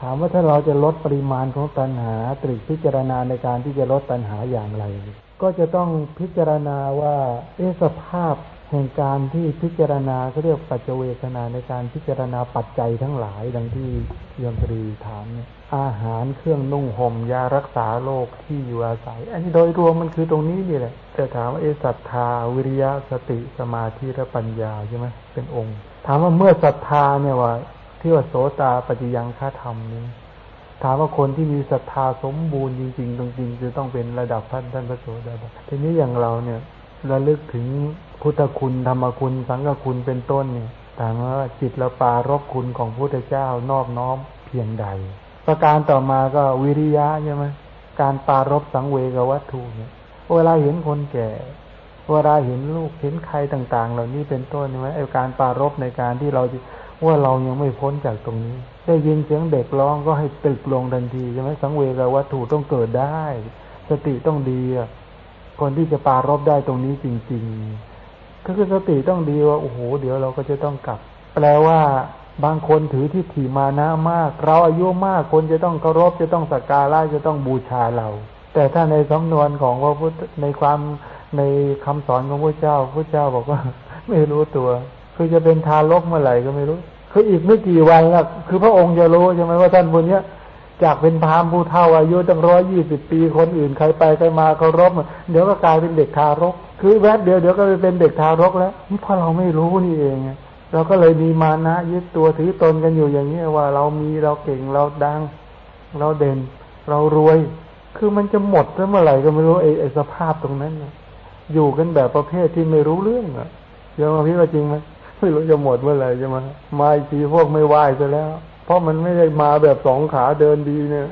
ถามว่าถ้าเราจะลดปริมาณของตัณหาตรึกพิจารณาในการที่จะลดตัณหาอย่างไร ก็จะต้องพิจารณาว่าเอสภาพแห่งการที่พิจารณาเขาเรียกปัจเจเวคนาในการพิจารณาปัจจัยทั้งหลายดังที่ยมตรีถามเนี่ยอาหารเครื่องนุ่งห่มยารักษาโรคที่อยู่อาศัย อันนี้โดยรวมมันคือตรงนี้นี่แหละแต่ถามว่าเอศรัทธา วิริยะสติสมาธิและปัญญาใช่ไหมเป็นองค์ ถามว่าเมื่อศรัทธาเนี่ยว่า ที่ว่าโสตาปฏิยังฆาธรรมนี้ ถามว่าคนที่มีศรัทธาสมบูรณ์จริงๆตรงๆจะต้องเป็นระดับท่านท่านพระโสดาบันทีนี้อย่างเราเนี่ยระลึกถึงพุทธคุณธรรมคุณ สังฆคุณเป็นต้นเนี่ยถามว่าจิตเราปารบคุณของพระพุทธเจ้านอบน้อมเพียงใด ประการต่อมาก็วิริยะใช่ไหมการปารบสังเวกวัตถุเนี่ยเวลาเห็นคนแก่เวลาเห็นลูกเห็นใครต่าง ๆ เหล่านี้เป็นต้นใช่ไหมไอ้การปารบในการที่เรา ว่าเรายังไม่พ้นจากตรงนี้ ได้ยินเสียงเด็กร้องก็ให้ตึกลงทันทีใช่ไหมสังเวกวัตถุต้องเกิดได้ สติต้องดีคนที่จะปารบได้ตรงนี้จริง ๆ ก็คือสติต้องดีว่าโอ้โหเดี๋ยวเราก็จะต้องกลับ แปลว่าบางคนถือที่ถี่มานะมาก เราอายุมากคนจะต้องเคารพจะต้องสักการะจะต้องบูชาเรา แต่ถ้าในสำนวนของพระพุทธในความในคำสอนของพระเจ้าพระเจ้าบอกว่า ไม่รู้ตัว คือจะเป็นทารกเมื่อไหร่ก็ไม่รู้คืออีกไม่กี่วันละคือพระองค์จะรู้ใช่ไหมว่าท่านคนนี้จากเป็นพามผู้เท่าอายุตั้งร้อยยี่สิบปีคนอื่นใครไปใครมาเคารพเดี๋ยวก็กลายเป็นเด็กทารก คือแวบเดียวเดี๋ยวก็ไปเป็นเด็กทารกแล้วนี่เพราะเราไม่รู้นี่เองเราก็เลยมีมานะยึดตัวถือตนกันอยู่อย่างนี้ว่าเรามีเราเก่งเราดัง เราเด่น เรารวย คือมันจะหมดเมื่อไหร่ก็ไม่รู้ไอ้ไอสภาพตรงนั้นนะอยู่กันแบบประเภทที่ไม่รู้เรื่องอะยอมพี่ว่าจริงไหม ไม่รู้จะหมดเมื่อไหร่จะมามาอีกทีพวกไม่ไหวซะแล้ว เพราะมันไม่ได้มาแบบสองขาเดินดีเนี่ย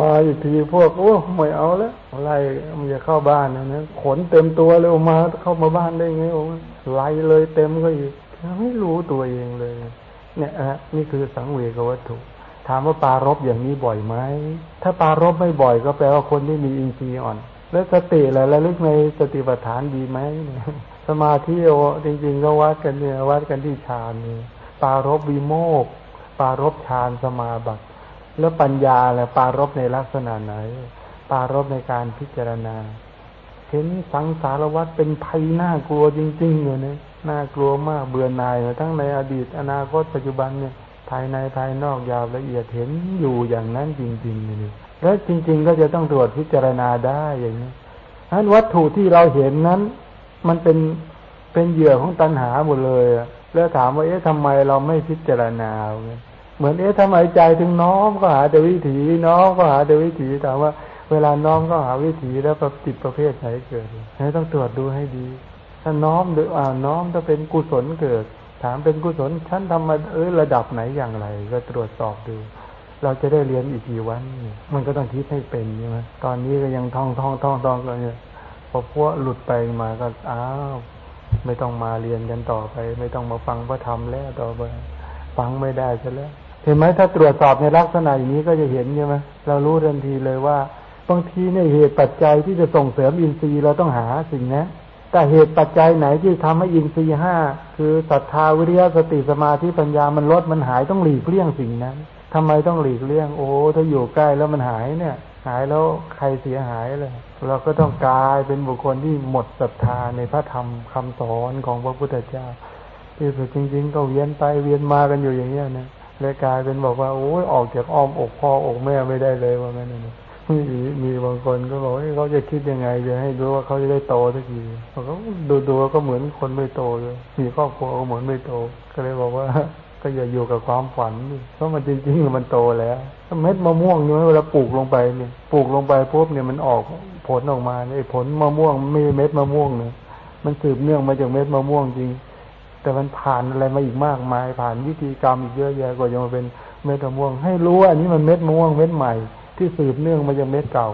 มาอีกทีพวกโอ้ไม่เอาแล้วอะไรมันจะเข้าบ้านนะนะขนเต็มตัวเลยมาเข้ามาบ้านได้ไงโอ้ไล่เลยเต็มก็อีกไม่รู้ตัวเองเลย เนี่ยอะนี่คือสังเวกวัตถุถามว่าปารบอย่างนี้บ่อยไหม ถ้าปารบไม่บ่อยก็แปลว่าคนที่มีอินทรีย์อ่อน แล้วสติอะไรระลึกในสติปัฏฐานดีไหม สมาธิโอจริงๆก็วัดกันเนี่ยวัดกันที่ฌานเนี่ยปารบวิโมกปารบฌานสมาบัติ แล้วปัญญาแหละปารบในลักษณะไหน ปารบในการพิจารณา เห็นสังสารวัฏเป็นภัยน่ากลัวจริงๆเลยเนี่ยน่ากลัวมากเบื่อหน่ายทั้งในอดีตอนาคตปัจจุบันเนี่ยภายในภายนอกยาวละเอียดเห็นอยู่อย่างนั้นจริงๆนี่แล้วจริง ๆ ก็จะต้องตรวจพิจารณาได้อย่างนี้นั้นวัตถุที่เราเห็นนั้น มันเป็นเป็นเหยื่อของตัณหาหมดเลยอะแล้วถามว่าเอ๊ะทำไมเราไม่พิจารณาเหมือนเอ๊ะทำไมใจถึงน้อมก็หาแต่วิถีน้อมก็หาแต่วิถีถามว่า เวลาน้อมก็หาวิถีแล้วปฏิประเภทไหนเกิดให้ต้องตรวจดูให้ดี ถ้าน้อมหรืออ่าน้อมถ้าเป็นกุศลเกิด ถามเป็นกุศลชั้นทำมาเออระดับไหนอย่างไร ก็ตรวจสอบดู เราจะได้เรียนอีกกี่วัน มันก็ต้องคิดให้เป็นใช่ไหมตอนนี้ก็ยังท่องท่องท่องท่องกันเนี่ย อพวกหลุดไปมาก็อ้าวไม่ต้องมาเรียนกันต่อไป ไม่ต้องมาฟังพระธรรมแล้วต่อไปฟังไม่ได้ซะแล้วเห็นไหมถ้าตรวจสอบในลักษณะอย่างนี้ก็จะเห็นใช่ไหมเรารู้ทันทีเลยว่าบางทีในเหตุปัจจัยที่จะส่งเสริมอินทรีย์เราต้องหาสิ่งนั้นแต่เหตุปัจจัยไหนที่ทำให้อินทรีย์ห้าคือศรัทธาวิริยะสติสมาธิปัญญามันลดมันหายต้องหลีกเลี่ยงสิ่งนั้นทำไมต้องหลีกเลี่ยง โอ้ถ้าอยู่ใกล้แล้วมันหายเนี่ย หายแล้วใครเสียหายเลย เราก็ต้องกลายเป็นบุคคลที่หมดศรัทธาในพระธรรมคำสอนของพระพุทธเจ้า ที่สุดจริง ๆ ก็เวียนไปเวียนมากันอยู่อย่างเงี้ยนะเลยกลายเป็นบอกว่าโอ้ยออกจากอ้อมอกพ่ออกแม่ไม่ได้เลยว่างั้นนะมีมีบางคนก็บอกว่าเขาจะคิดยังไงจะให้รู้ว่าเขาจะได้โตสักทีเขาดูดูก็เหมือนคนไม่โตเลยมีครอบครัวก็เหมือนไม่โต ก็เลยบอกว่า ก็อย่าอยู่กับความฝันเพราะมันจริงๆมันโตแล้วเม็ดมะม่วงเนี่ยเวลาปลูกลงไปเนี่ยปลูกลงไปปุ๊บเนี่ยมันออกผลออกมาเนี่ยผลมะม่วงไม่เม็ดมะม่วงเนี่ยมันสืบเนื่องมาจากเม็ดมะม่วงจริง แต่มันผ่านอะไรมาอีกมากมาย ผ่านวิธีกรรมอีกเยอะแยะกว่าจะมาเป็นเม็ดมะม่วง ให้รู้ว่าอันนี้มันเม็ดมะม่วงเม็ดใหม่ ที่สืบเนื่องมาจากเม็ดเก่า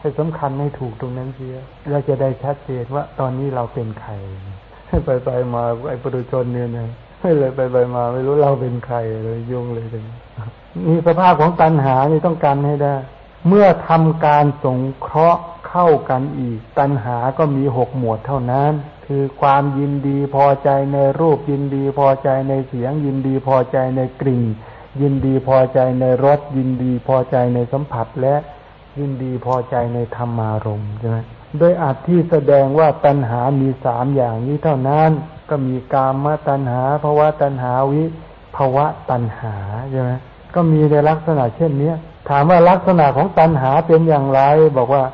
ให้สำคัญให้ถูกตรงนั้นเสียเราจะได้ชัดเจนว่าตอนนี้เราเป็นใครไปไปมาไอ้ปุถุชนเนี่ยนะ ไม่เลยไปไปมา ไม่รู้เราเป็นใครเลยยุ่งเลยเลยมีสภาพของตัณหานี่ต้องการให้ได้ เมื่อทำการสงเคราะห์เข้ากันอีก ตัณหาก็มีหกหมวดเท่านั้น คือความยินดีพอใจในรูปยินดีพอใจในเสียง ยินดีพอใจในกลิ่น ยินดีพอใจในรสยินดีพอใจในสัมผัสและยินดีพอใจในธรรมารมใช่ไหมโดยอาจที่แสดงว่าตัณหามีสามอย่างนี้เท่านั้น ก็มีกามตัณหาภาวะตัณหาวิภาวะตัณหาใช่ไหมก็มีในลักษณะเช่นเนี้ย ถามว่าลักษณะของตัณหาเป็นอย่างไร บอกว่า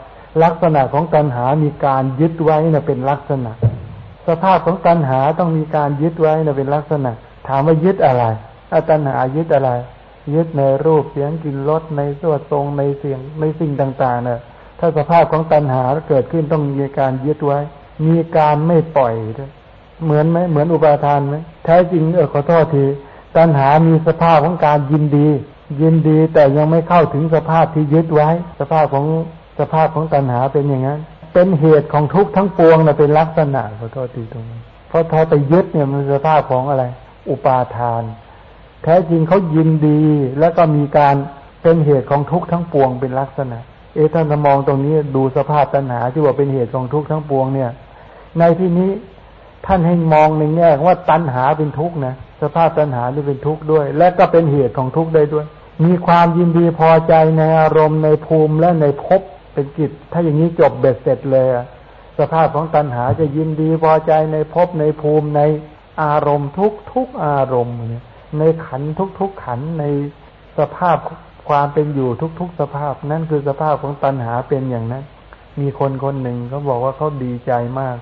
ลักษณะของตัณหามีการยึดไว้นะเป็นลักษณะ สภาพของตัณหาต้องมีการยึดไว้นะเป็นลักษณะ ถามว่ายึดอะไรตัณหายึดอะไร ยึดในรูปเสียงกลิ่นรสในสวดทรงในเสียงในสิ่งต่างๆเนี่ยถ้าสภาพของตัณหาเกิดขึ้นต้องมีการยึดไว้ มีการไม่ปล่อยด้วย เหมือนไหมเหมือนอุปาทานไหมแท้จริงเออขอโทษทีตัณหามีสภาพของการยินดี ยินดีแต่ยังไม่เข้าถึงสภาพที่ยึดไว้ สภาพของสภาพของตัณหาเป็นอย่างนั้น เป็นเหตุของทุกข์ทั้งปวงนะเป็นลักษณะขอโทษทีตรงนี้เพราะทอไปยึดเนี่ยมันสภาพของอะไร อุปาทาน แท้จริงเขายินดี แล้วก็มีการเป็นเหตุของทุกข์ทั้งปวงเป็นลักษณะ เอท่านมองตรงนี้ดูสภาพตัณหาที่ว่าเป็นเหตุของทุกข์ทั้งปวงเนี่ย ในที่นี้ ท่านให้มองในแง่ว่าตัณหาเป็นทุกข์นะสภาพตัณหานี่เป็นทุกข์ด้วย และก็เป็นเหตุของทุกข์ได้ด้วย มีความยินดีพอใจในอารมณ์ในภูมิและในภพเป็นจิตถ้าอย่างนี้จบเบ็ดเสร็จเลยสภาพของตัณหาจะยินดีพอใจในภพในภูมิในอารมณ์ทุกทุกอารมณ์ในขันทุกทุกขันในสภาพความเป็นอยู่ทุก ๆ สภาพ นั่นคือสภาพของตัณหาเป็นอย่างนั้น มีคนคนหนึ่งเขาบอกว่าเขาดีใจมาก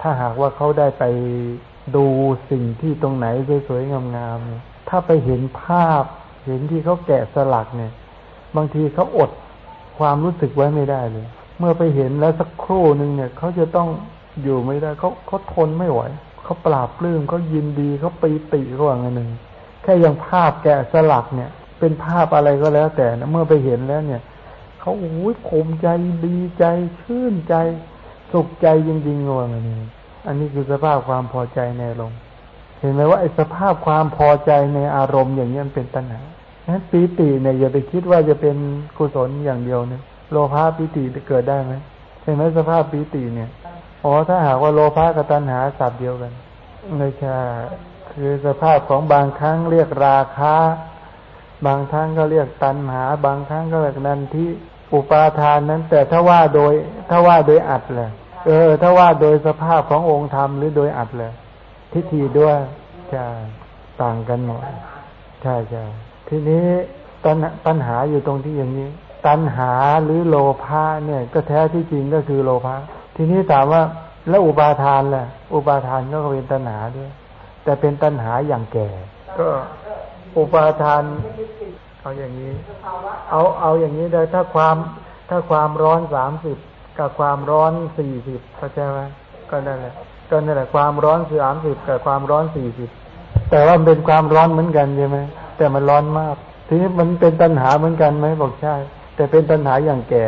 ถ้าหากว่าเขาได้ไปดูสิ่งที่ตรงไหนสวยๆงามๆถ้าไปเห็นภาพ เห็นที่เขาแกะสลักเนี่ย บางทีเขาอดความรู้สึกไว้ไม่ได้เลย เมื่อไปเห็นแล้วสักครู่หนึ่งเนี่ยเขาจะต้องอยู่ไม่ได้เขาเขาทนไม่ไหวเขาปราบปลื้มเขายินดีเขาปีติเขาว่างันหนึ่งแค่ยังภาพแกะสลักเนี่ย เป็นภาพอะไรก็แล้วแต่นะเมื่อไปเห็นแล้วเนี่ยเขาโอ้ยภูมิใจดีใจชื่นใจ สุขใจจริงๆเลยนี่อันนี้คือสภาพความพอใจในอารมณ์เห็นไหมว่าไอ้สภาพความพอใจในอารมณ์อย่างนี้มันเป็นตัณหานั้นปีติเนี่ยอย่าไปคิดว่าจะเป็นกุศลอย่างเดียวเนี่ยโลภะปีติจะเกิดได้ไหมเห็นไหมสภาพปีติเนี่ยอ๋อถ้าหากว่าโลภะกับตัณหาสับเดียวกันไม่ใช่คือสภาพของบางครั้งเรียกราคะ บางครั้งก็เรียกตัณหา บางครั้งก็เรียกนันทิอุปาทานนั้น แต่ถ้าว่าโดยถ้าว่าโดยอัดเลย เออ ถ้าว่าโดยสภาพขององค์ธรรมหรือโดยอัดเลยทิฏฐิด้วยจะต่างกันหมดใช่ใช่ทีนี้ตัณปัญหาอยู่ตรงที่อย่างนี้ ตัณหาหรือโลภะเนี่ย ก็แท้ที่จริงก็คือโลภะทีนี้ถามว่าแล้วอุปาทานล่ะ อุปาทานก็เป็นตัณหาด้วย แต่เป็นตัณหาอย่างแก่ ก็อุปาทาน เอาอย่างนี้ เอาเอาอย่างนี้เลยถ้าความถ้าความร้อนสามสิบ กับความร้อนสี่สิบเข้าใจไหมก็นั่นแหละก็นั่นแหละความร้อนสามสิบกับความร้อนสี่สิบแต่ว่ามันเป็นความร้อนเหมือนกันใช่ไหมแต่มันร้อนมาก ทีนี้มันเป็นตัณหาเหมือนกันไหมบอกใช่ แต่เป็นตัณหาอย่างแก่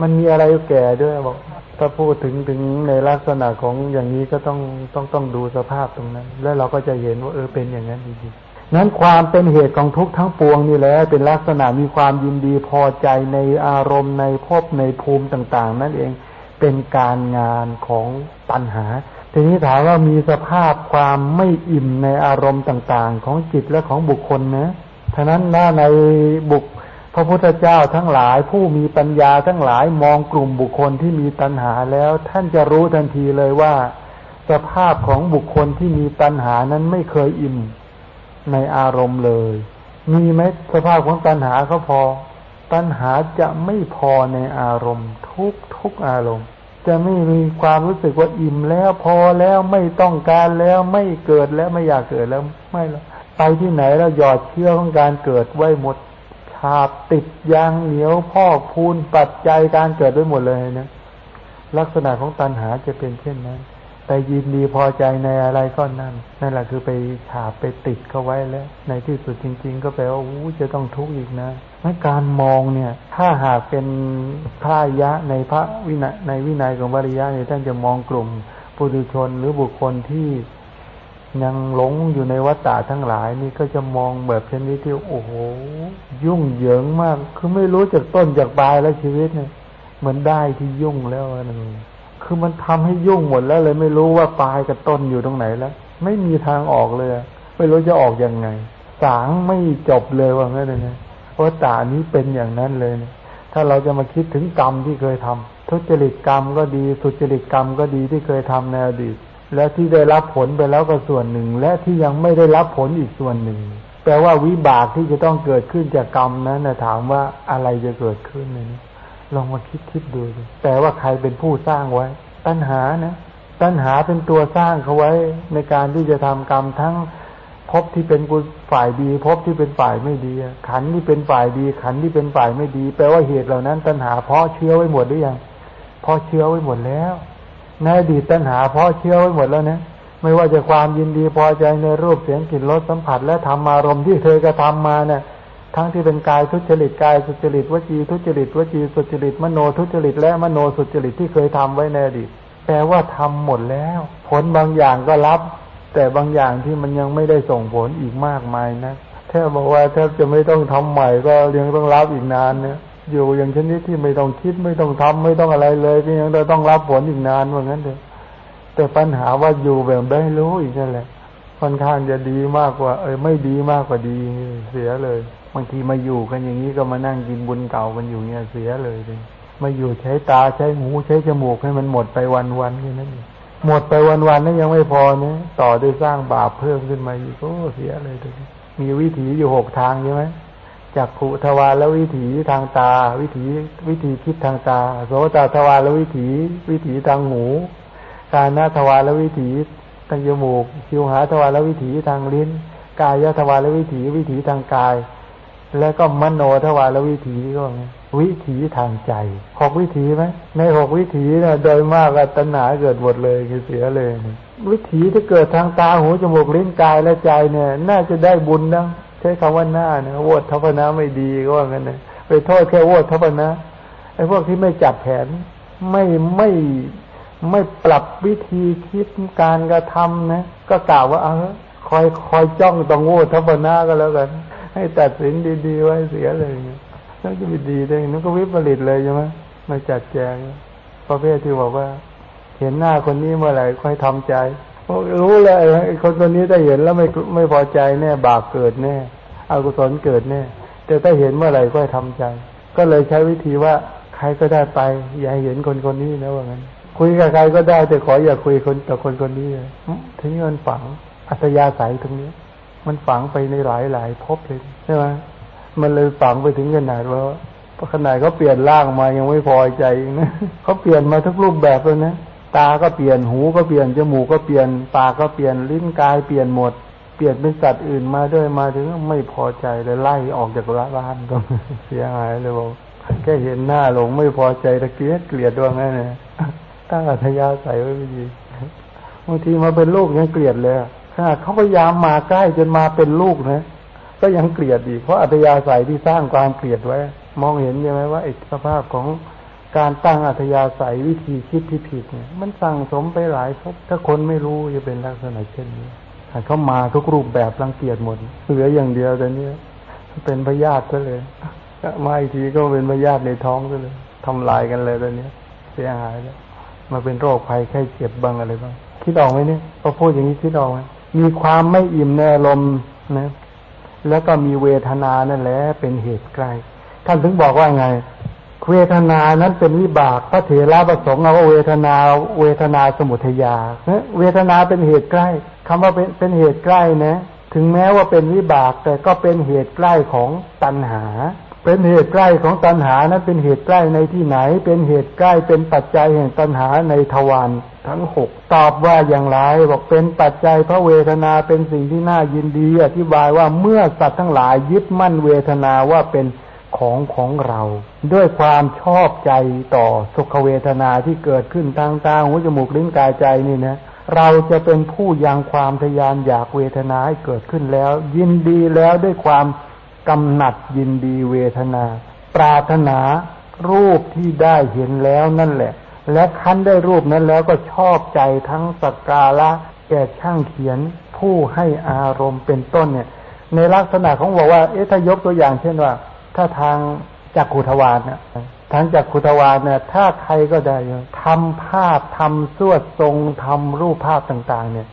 มันมีอะไรแก่ด้วยบอกถ้าพูดถึงถึงในลักษณะของอย่างนี้ก็ต้องต้องต้องดูสภาพตรงนั้น แล้วเราก็จะเห็นว่าเออเป็นอย่างนั้นจริงๆ นั้นความเป็นเหตุของทุกข์ทั้งปวงนี่แหละเป็นลักษณะมีความยินดีพอใจในอารมณ์ในภพในภูมิต่าง ๆ นั่นเองเป็นการงานของปัญหา ทีนี้ถามว่ามีสภาพความไม่อิ่มในอารมณ์ต่างๆ ของจิตและของบุคคลนะฉะนั้นหน้าในบุคพระพุทธเจ้าทั้งหลายผู้มีปัญญาทั้งหลายมองกลุ่มบุคคลที่มีตัณหาแล้ว ท่านจะรู้ทันทีเลยว่า สภาพของบุคคลที่มีตัณหานั้นไม่เคยอิ่ม ในอารมณ์เลย มีไหมสภาพของตัณหาเขาพอ ตัณหาจะไม่พอในอารมณ์ ทุกทุกอารมณ์ จะไม่มีความรู้สึกว่าอิ่มแล้วพอแล้วไม่ต้องการแล้วไม่เกิดแล้วไม่อยากเกิดแล้วไม่แล้วไปที่ไหนแล้วหยอดเชื้อของการเกิดไว้หมดฉาบติดยางเหนียวพอกพูนปัจจัยการเกิดไว้หมดเลยนะลักษณะของตัณหาจะเป็นเช่นนั้น ไปยินดีพอใจในอะไรก็นั่น นั่นแหละคือไปฉาบไปติดเข้าไว้แล้ว ในที่สุดจริง ๆ ก็แปลว่าอู้จะต้องทุกข์อีกนะในการมองเนี่ย ถ้าหากเป็นพระยะในพระวินัยในวินัยของวริยะเนี่ยท่านจะมองกลุ่มปุถุชนหรือบุคคลที่ยังหลงอยู่ในวัฏฏะทั้งหลายนี่ก็จะมองแบบเช่นนี้ที่โอ้โหยุ่งเหยิงมาก คือไม่รู้จากต้นจากปลายแล้วชีวิตเนี่ยเหมือนได้ที่ยุ่งแล้วนั่น คือมันทำให้ยุ่งหมดแล้วเลยไม่รู้ว่าปลายกับต้นอยู่ตรงไหนแล้ว ไม่มีทางออกเลย ไม่รู้จะออกยังไง สางไม่จบเลยว่างั้นเลยนะเพราะตานี้เป็นอย่างนั้นเลยนะถ้าเราจะมาคิดถึงกรรมที่เคยทำทุจริตกรรมก็ดี สุจริตกรรมก็ดีที่เคยทำในอดีต และที่ได้รับผลไปแล้วก็ส่วนหนึ่ง และที่ยังไม่ได้รับผลอีกส่วนหนึ่ง แปลว่าวิบากที่จะต้องเกิดขึ้นจากกรรมนั้นนะถามว่าอะไรจะเกิดขึ้นนะ ลองมาคิดคิดดูดิแต่ว่าใครเป็นผู้สร้างไว้ ตัณหานะ ตัณหาเป็นตัวสร้างเขาไว้ในการที่จะทำกรรมทั้งพบที่เป็นฝ่ายดีพบที่เป็นฝ่ายไม่ดี ขันที่เป็นฝ่ายดี ขันที่เป็นฝ่ายไม่ดี แปลว่าเหตุเหล่านั้น ตัณหาเพาะเชื้อไว้หมดหรือยังเพาะเชื้อไว้หมดแล้วในอดีตตัณหาเพาะเชื้อไว้หมดแล้วนะไม่ว่าจะความยินดีพอใจในรูปเสียงกลิ่นรสสัมผัสและธรรมารมณ์ที่เธอกระทำมาเนี่ย ทั้งที่เป็นกายทุจริตกายสุจริตวจีทุจริตวจีสุจริตมโนทุจริตและมโนสุจริตที่เคยทำไว้ในอดีตแปลว่าทำหมดแล้ว ผลบางอย่างก็รับ แต่บางอย่างที่มันยังไม่ได้ส่งผลอีกมากมายนะแทบบอกว่าแทบจะไม่ต้องทำใหม่ก็ยังต้องรับอีกนานเนี่ยอยู่อย่างชนิดที่ไม่ต้องคิดไม่ต้องทำไม่ต้องอะไรเลยก็ยังต้องรับผลอีกนานว่างั้นเถอะแต่ปัญหาว่าอยู่แบบได้รู้อีกนั่นแหละค่อนข้างจะดีมากกว่า เออไม่ดีมากกว่าดีเสียเลย บางทีมาอยู่กันอย่างนี้ก็มานั่งกินบุญเก่ากันอยู่เนี่ยเสียเลยเลยมาอยู่ใช้ตาใช้หูใช้จมูกให้มันหมดไปวันวันแค่นั้นหมดไปวันๆนั้นยังไม่พอเนี่ยต่อด้วยสร้างบาปเพิ่มขึ้นมาอีกโอ้เสียเลยทีมีวิถีอยู่หกทางใช่ไหมจากขุทวารแล้ววิถีทางตา วิถีวิถีคิดทางตา โสตทวารแล้ววิถี วิถีทางหูการนาทวารแล้ววิถีทางจมูกชิวหาทวารแล้ววิถีทางลิ้น กายทวารแล้ววิถีวิถีทางกาย แล้วก็มโนทวารวิถีก็งวิถีทางใจหกวิถีไหมในหกวิถีเนี่ยโดยมากตัณหาเกิดหมดเลยคือเสียเลย วิถีที่เกิดทางตาหูจมูกลิ้นกายและใจเนี่ย น่าจะได้บุญนะใช้คำว่าหน้านี่ยโวดทัพนะไม่ดีก็ว่างั้นนะไปโทษแค่โวดทัพนะไอ้พวกที่ไม่จัดแผนไม่ไม่ไม่ปรับวิธีคิดการกระทำนะก็กล่าวว่าเออคอยคอยจ้องต้องโวดทัพนะก็แล้วกัน ให้ตัดสินดีๆไว้เสียเลยแล้วจะไปดีได้นั่นก็วิปริตเลยใช่ไหมม่จัดแจงประเภทที่บอกว่า เห็นหน้าคนนี้เมื่อไหร่ค่อยทำใจรู้เลยคนคนนี้ถ้าเห็นแล้วไม่ไม่พอใจแน่บาปเกิดแน่อกุศลเกิดแน่แต่ถ้าเห็นเมื่อไหร่ค่อยทำใจ ก็เลยใช้วิธีว่าใครก็ได้ไป อย่าเห็นคนคนนี้นะว่างั้น คุยกับใครก็ได้แต่ขออย่าคุยคนกับคนคนนี้ถึงมันฝังอัตยาศัยตรงนี้ มันฝังไปในหลายหลายภพเลยใช่ไหมมันเลยฝังไปถึงขนาดว่าขนาดเขาเปลี่ยนร่างมายังไม่พอใจนะเขาเปลี่ยนมาทุกรูปแบบเลยนะตาก็เปลี่ยนหูก็เปลี่ยนจมูกก็เปลี่ยนปากก็เปลี่ยนลิ้นกายเปลี่ยนหมด เปลี่ยนเป็นสัตว์อื่นมาด้วยมาถึงไม่พอใจเลยไล่ออกจากร้านก็เสียหายเลยบอกแค่เห็นหน้าหลงไม่พอใจตะเกียดเกลียดด้วยไงเนี่ยตั้งอัธยาศัยไว้ไม่ดีบางทีมาเป็นลูกยังเกลียดเลย เขาพยายามมาใกล้จนมาเป็นลูกนะ ก็ยังเกลียดอีกเพราะอัตยาศัยที่สร้างความเกลียดไว้ มองเห็นใช่ไหมว่าอสภาพของการตั้งอัตยาศัยวิธีคิดที่ผิดเนี่ย มันสั่งสมไปหลายพบถ้าคนไม่รู้จะเป็นลักษณะเช่นนี้เขามาทุกรูปแบบรังเกียจหมดเหลืออย่างเดียวแต่เนี้ยเป็นพยาธิก็เลยมาอีกทีก็เป็นพยาธิในท้องก็เลยทำลายกันเลยตอนนี้เสียหายแล้วมาเป็นโรคภัยไข้เจ็บบ้างอะไรบ้างคิดออกไหมเนี่ยพอพูดอย่างนี้คิดออกไหม มีความไม่อิ่มในอารมณ์นะ แล้วก็มีเวทนานั่นแหละเป็นเหตุใกล้ท่านถึงบอกว่าไง เวทนานั้นเป็นวิบากพระเถระประสงค์เอาว่าเวทนาเวทนาสมุทยาเวทนาเป็นเหตุใกล้คำว่าเป็นเป็นเหตุใกล้นะ ถึงแม้ว่าเป็นวิบากแต่ก็เป็นเหตุใกล้ของตัณหา เป็นเหตุใกล้ของตัณหานั้นเป็นเหตุใกล้ในที่ไหน เป็นเหตุใกล้เป็นปัจจัยแห่งตัณหาในทวาร ทั้งหกตอบว่าอย่างไรบอกเป็นปัจจัยพระเวทนาเป็นสิ่งที่น่ายินดี อธิบายว่าเมื่อสัตว์ทั้งหลายยึดมั่นเวทนาว่าเป็นของของเรา ด้วยความชอบใจต่อสุขเวทนาที่เกิดขึ้นทางตาหูจมูกลิ้นกายใจนี่นะเราจะเป็นผู้ยังความทยานอยากเวทนาให้เกิดขึ้นแล้ว ยินดีแล้วด้วยความกำหนัดยินดีเวทนา ปรารถนารูปที่ได้เห็นแล้วนั่นแหละ และคั้นได้รูปนั้นแล้วก็ชอบใจทั้งสักการะแก่ช่างเขียนผู้ให้อารมณ์เป็นต้นเนี่ย ในลักษณะของบอกว่าเอ๊ะถ้ายกตัวอย่างเช่นว่า ถ้าทางจักขุทวารเนี่ยทางจักขุทวารเนี่ยถ้าใครก็ได้ทำภาพทำสวดทรงทำรูปภาพต่าง ๆ เนี่ย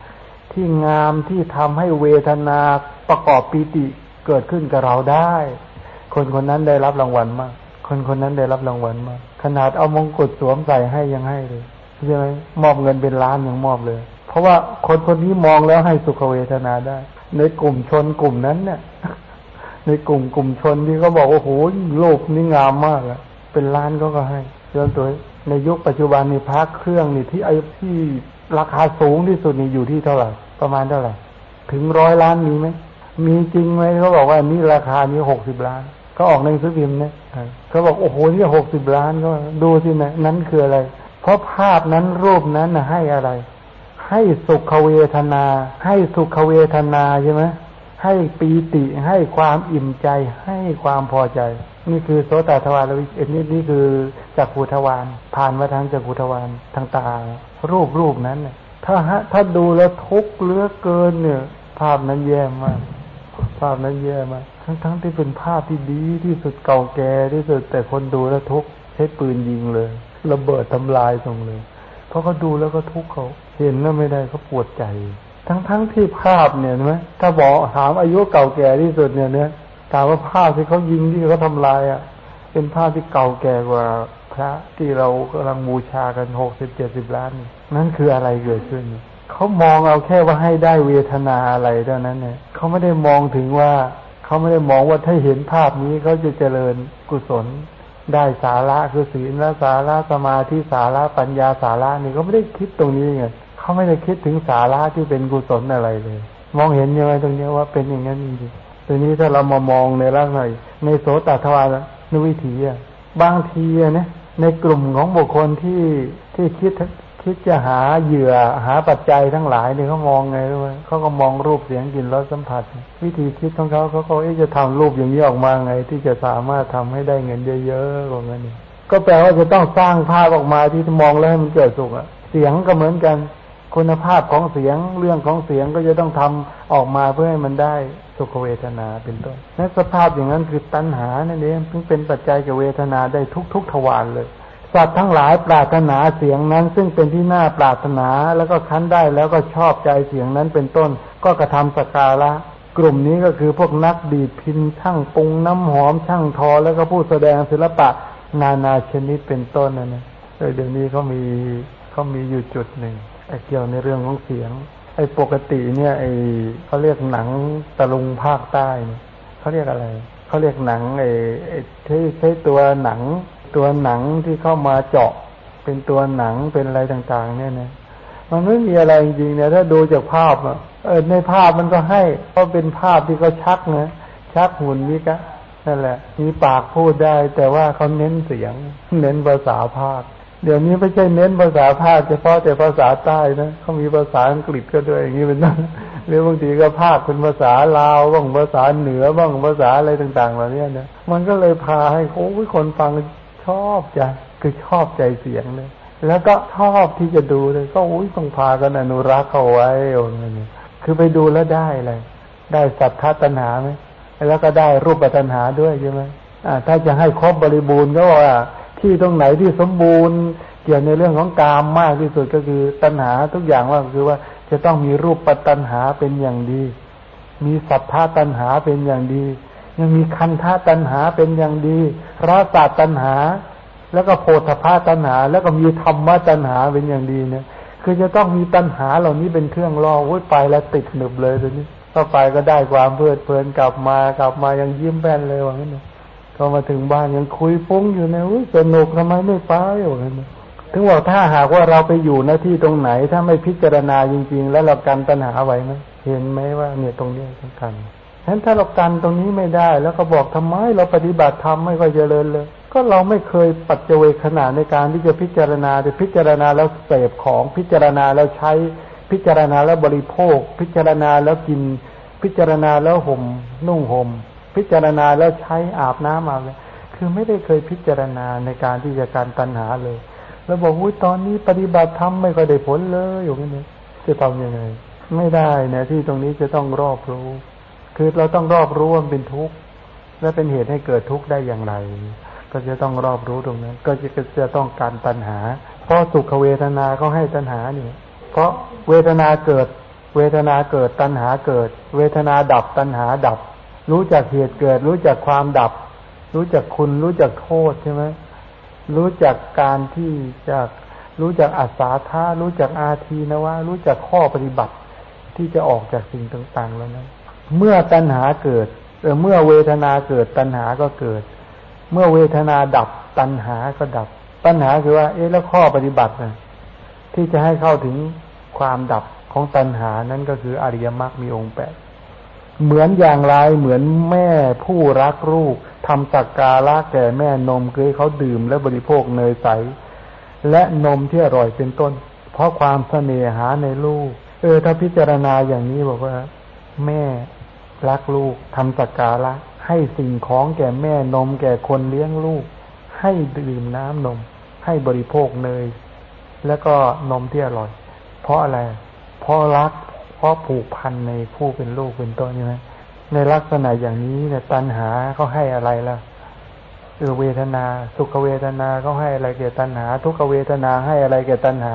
ที่งามที่ทำให้เวทนาประกอบปีติเกิดขึ้นกับเราได้ คนคนนั้นได้รับรางวัลมาก คนคนนั้นได้รับรางวัลมากขนาดเอามงกุฎสวมใส่ให้ยังให้เลยใช่ไหมมอบเงินเป็นล้านยังมอบเลย เพราะว่าคนคนนี้มองแล้วให้สุขเวทนาได้ ในกลุ่มชนกลุ่มนั้นเนี่ย ในกลุ่มกลุ่มชนที่เขาบอกว่าโอ้โหโลกนี่งามมากอะเป็นล้านก็ก็ให้เชิญตัวในยุคปัจจุบันนี่พักเครื่องนี่ที่ไอ้ที่ราคาสูงที่สุดนี่อยู่ที่เท่าไหร่ประมาณเท่าไหร่ถึงร้อยล้านมีไหมมีจริงไหมเขาบอกว่านี่ราคานี้หกสิบล้าน ก็ออกในซื้อพิมพ์เนี่ยเขาบอกโอ้โหนี่หกสิบล้านก็ดูสินะนั้นคืออะไร เพราะภาพนั้นรูปนั้นให้อะไร ให้สุขเวทนา ให้สุขเวทนาใช่ไหมให้ปีติให้ความอิ่มใจให้ความพอใจ นี่คือโสตทวารวิเอ็นี่นี่คือจักขุทวารผ่านมาทางจักขุทวารทางตา รูปรูปนั้นเนี่ยถ้าฮะถ้าดูแล้วทุกข์เลือเกินเนี่ย ภาพนั้นแย่มาก ภาพนั้นแย่มากทั้งทั้งที่เป็นภาพที่ดีที่สุดเก่าแก่ที่สุดแต่คนดูแล้วทุกข์ใช้ปืนยิงเลยระเบิดทำลายตรงเลย เพราะเขาดูแล้วก็ทุกข์เขา เห็นแล้วไม่ได้เขาปวดใจ ทั้งทั้งที่ภาพเนี่ยไหมถ้าบอกถามอายุเก่าแก่ที่สุดเนี่ยเนี่ยถามว่าภาพที่เขายิงที่เขาทำลายอะ เป็นภาพที่เก่าแก่กว่าพระที่เรากำลังบูชากันหกสิบเจ็ดสิบล้านนั่นคืออะไรเกิดขึ้น เขามองเอาแค่ว่าให้ได้เวทนาอะไรเท่านั้นเนี่ยเขาไม่ได้มองถึงว่าเขาไม่ได้มองว่าถ้าเห็นภาพนี้เขาจะเจริญกุศลได้สาระคือศีลและสาระสมาธิสาระปัญญาสาระนี่เขาไม่ได้คิดตรงนี้ไงเขาไม่ได้คิดถึงสาระที่เป็นกุศลอะไรเลย มองเห็นยังไงตรงนี้ว่าเป็นอย่างนั้นจริงทีนี้ถ้าเรามามองในร่างหนในโสตทวารนวิถีอะบางทีนะในกลุ่มของบุคคลที่ที่คิด คิดจะหาเหยื่อหาปัจจัยทั้งหลายเนี่ยเขามองไงรู้ไหมเขาก็มองรูปเสียงกลิ่นรสสัมผัส วิธีคิดของเขาเขาก็จะทำรูปอย่างนี้ออกมาไง ที่จะสามารถทำให้ได้เงินเยอะๆแบบนี้ก็แปลว่าจะต้องสร้างภาพออกมาที่มองแล้วให้มันเกิดสุขอะเสียงก็เหมือนกัน คุณภาพของเสียงเรื่องของเสียงก็จะต้องทำออกมาเพื่อให้มันได้สุขเวทนาเป็นต้นนั่นสภาพอย่างนั้นคือตัณหานั่นเองเพิ่งเป็นปัจจัยกับเวทนาได้ทุกๆทวารเลย สัตว์ทั้งหลายปรารถนาเสียงนั้น ซึ่งเป็นที่น่าปรารถนาแล้วก็คั้นได้แล้วก็ชอบใจเสียงนั้นเป็นต้น ก็กระทำสการะกลุ่มนี้ก็คือพวกนักดีดพินช่างปรุงน้ำหอมช่างทอ แล้วก็ผู้แสดงศิลปะนานาชนิดเป็นต้นนั่นนะเดี๋ยวนี้เขามีเขามีอยู่จุดหนึ่งเกี่ยวในเรื่องของเสียงไอ้ปกติเนี่ยไอ้เขาเรียกหนังตะลุงภาคใต้เขาเรียกอะไรเขาเรียกหนังไอ้ไอ้ใช้ตัวหนัง ตัวหนังที่เข้ามาเจาะเป็นตัวหนังเป็นอะไรต่างๆ เนี่ยนะมันไม่มีอะไรจริงๆเนี่ยถ้าดูจากภาพอะเออในภาพมันก็ให้เพราะเป็นภาพที่เขาชักนะชักหุ่นนี่ก็นั่นแหละ มีปากพูดได้ แต่ว่าเขาเน้นเสียง เน้นภาษาภาค เดี๋ยวนี้ไม่ใช่เน้นภาษาภาคเฉพาะแต่ภาษาใต้นะเขามีภาษาอังกฤษก็ด้วยอย่างนี้เป็นต้นหรือบางทีก็ภาคเป็นภาษาลาวบ้างภาษาเหนือบ้างภาษาอะไรต่างๆเหล่านี้นะมันก็เลยพาให้โอ้ยคนฟัง ชอบใจคือชอบใจเสียงเลย แล้วก็ชอบที่จะดูเลย ก็อุ้ยต้องพากันอนุรักษ์เอาไว้อย่างนี้คือไปดูแล้วได้เลยได้สัทธาตัณหาไหมแล้วก็ได้รูปตัณหาด้วยใช่ไหมอ่า ถ้าจะให้ครบบริบูรณ์ก็ว่า ที่ตรงไหนที่สมบูรณ์ เกี่ยวในเรื่องของกามมากที่สุดก็คือตัณหาทุกอย่างว่าคือว่าจะต้องมีรูปปัตัณหาเป็นอย่างดี มีสัทธาตัณหาเป็นอย่างดี ยังมีคันธาตัณหาเป็นอย่างดีรสาตัณหา แล้วก็โพธพาตัณหา แล้วก็มีธรรมะตัณหาเป็นอย่างดีเนี่ย คือจะต้องมีตัณหาเหล่านี้เป็นเครื่องล่อวุ้ยไปแล้วติดหนึบเลยตัวนี้เข้าไปก็ได้ความเพลิดเพลินกลับมากลับมายังยิ้มแป้นเลยว่างั้นก็มาถึงบ้านยังคุยฟุ้งอยู่ในอุ้ยสนุกทำไมไม่ไปว่างั้นถึงว่าถ้าหากว่าเราไปอยู่หน้าที่ตรงไหน ถ้าไม่พิจารณาจริง ๆ แล้วเรากันตัณหาไว้ไหมเห็นไหมว่าเนี่ยตรงนี้สำคัญ ฉะนั้นถ้าเรากันตรงนี้ไม่ได้ แล้วก็บอกทำไมเราปฏิบัติธรรมไม่ค่อยเจริญเลย ก็เราไม่เคยปัจเจเวขนาดในการที่จะพิจารณาแต่พิจารณาแล้วเสพของพิจารณาแล้วใช้พิจารณาแล้วบริโภค พิจารณาแล้วกิน พิจารณาแล้วห่มนุ่งห่มพิจารณาแล้วใช้อาบน้ำอาบเลยคือไม่ได้เคยพิจารณาในการที่จะการตัณหาเลย แล้วบอกว่าตอนนี้ปฏิบัติธรรมไม่ค่อยได้ผลเลยอย่างนี้จะทำยังไง ไม่ได้นะที่ตรงนี้จะต้องรอบรู้ คือเราต้องรอบรู้ว่าเป็นทุกข์และเป็นเหตุให้เกิดทุกข์ได้อย่างไร ก็จะต้องรอบรู้ตรงนั้น ก็จะจะต้องการตัณหา เพราะสุขเวทนาเขาให้ตัณหาเนี่ยเพราะเวทนาเกิด เวทนาเกิดตัณหาเกิด เวทนาดับตัณหาดับ รู้จักเหตุเกิด รู้จักความดับ รู้จักคุณรู้จักโทษใช่ไหมรู้จักการที่จะรู้จักอัศาธารู้จักอาทีนะว่า รู้จักข้อปฏิบัติที่จะออกจากสิ่งต่างๆแล้วนั้น เมื่อตัณหาเกิดเออเมื่อเวทนาเกิดตัณหาก็เกิด เมื่อเวทนาดับตัณหาก็ดับ ปัญหาคือว่า เอ๊ะแล้วข้อปฏิบัตินะที่จะให้เข้าถึงความดับของตัณหานั้นก็คืออริยมรรคมีองค์แปดเหมือนอย่างไรเหมือนแม่ผู้รักลูกทำสักการะแก่แม่นมคือเขาดื่มและบริโภคเนยใส และนมที่อร่อยเป็นต้น เพราะความเสน่หาในลูก เออ ถ้าพิจารณาอย่างนี้บอกว่า แม่ รักลูกทำสักการะ ให้สิ่งของแก่แม่นม แก่คนเลี้ยงลูก ให้ดื่มน้ำนม ให้บริโภคเนย แล้วก็นมที่อร่อย เพราะอะไร เพราะรัก เพราะผูกพันในผู้เป็นลูกเป็นต้นใช่ไหมในลักษณะอย่างนี้เนี่ยตัณหาเขาให้อะไรล่ะเออเวทนา สุขเวทนาเขาให้อะไรแก่ตัณหา ทุกเวทนาให้อะไรแก่ตัณหา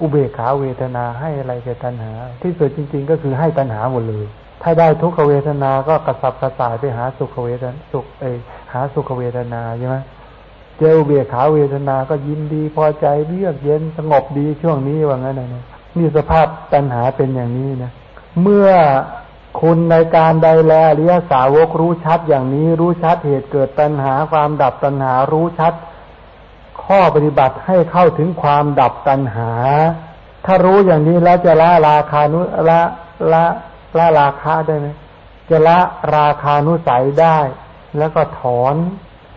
อุเบกขาเวทนาให้อะไรแก่ตัณหา ที่สุดจริง ๆ ก็คือให้ตัณหาหมดเลย ถ้าได้ทุกขเวทนา ก็กระสับกระส่ายไปหาสุขเวทนาสุขเอหาสุขเวทนาใช่ไหมเจออุเบกขาเวทนา ก็ยินดีพอใจเยือกเย็นสงบดีช่วงนี้ว่างั้นนะนี่สภาพตัณหาเป็นอย่างนี้นะ เมื่อคุณในการใดแลอริยสาวกรู้ชัดอย่างนี้ รู้ชัดเหตุเกิดตัณหาความดับตัณหารู้ชัด ข้อปฏิบัติให้เข้าถึงความดับตัณหา ถ้ารู้อย่างนี้แล้วจะละราคานุละละ ละราคาได้ไหมจะละราคานุสัยได้ แล้วก็ถอน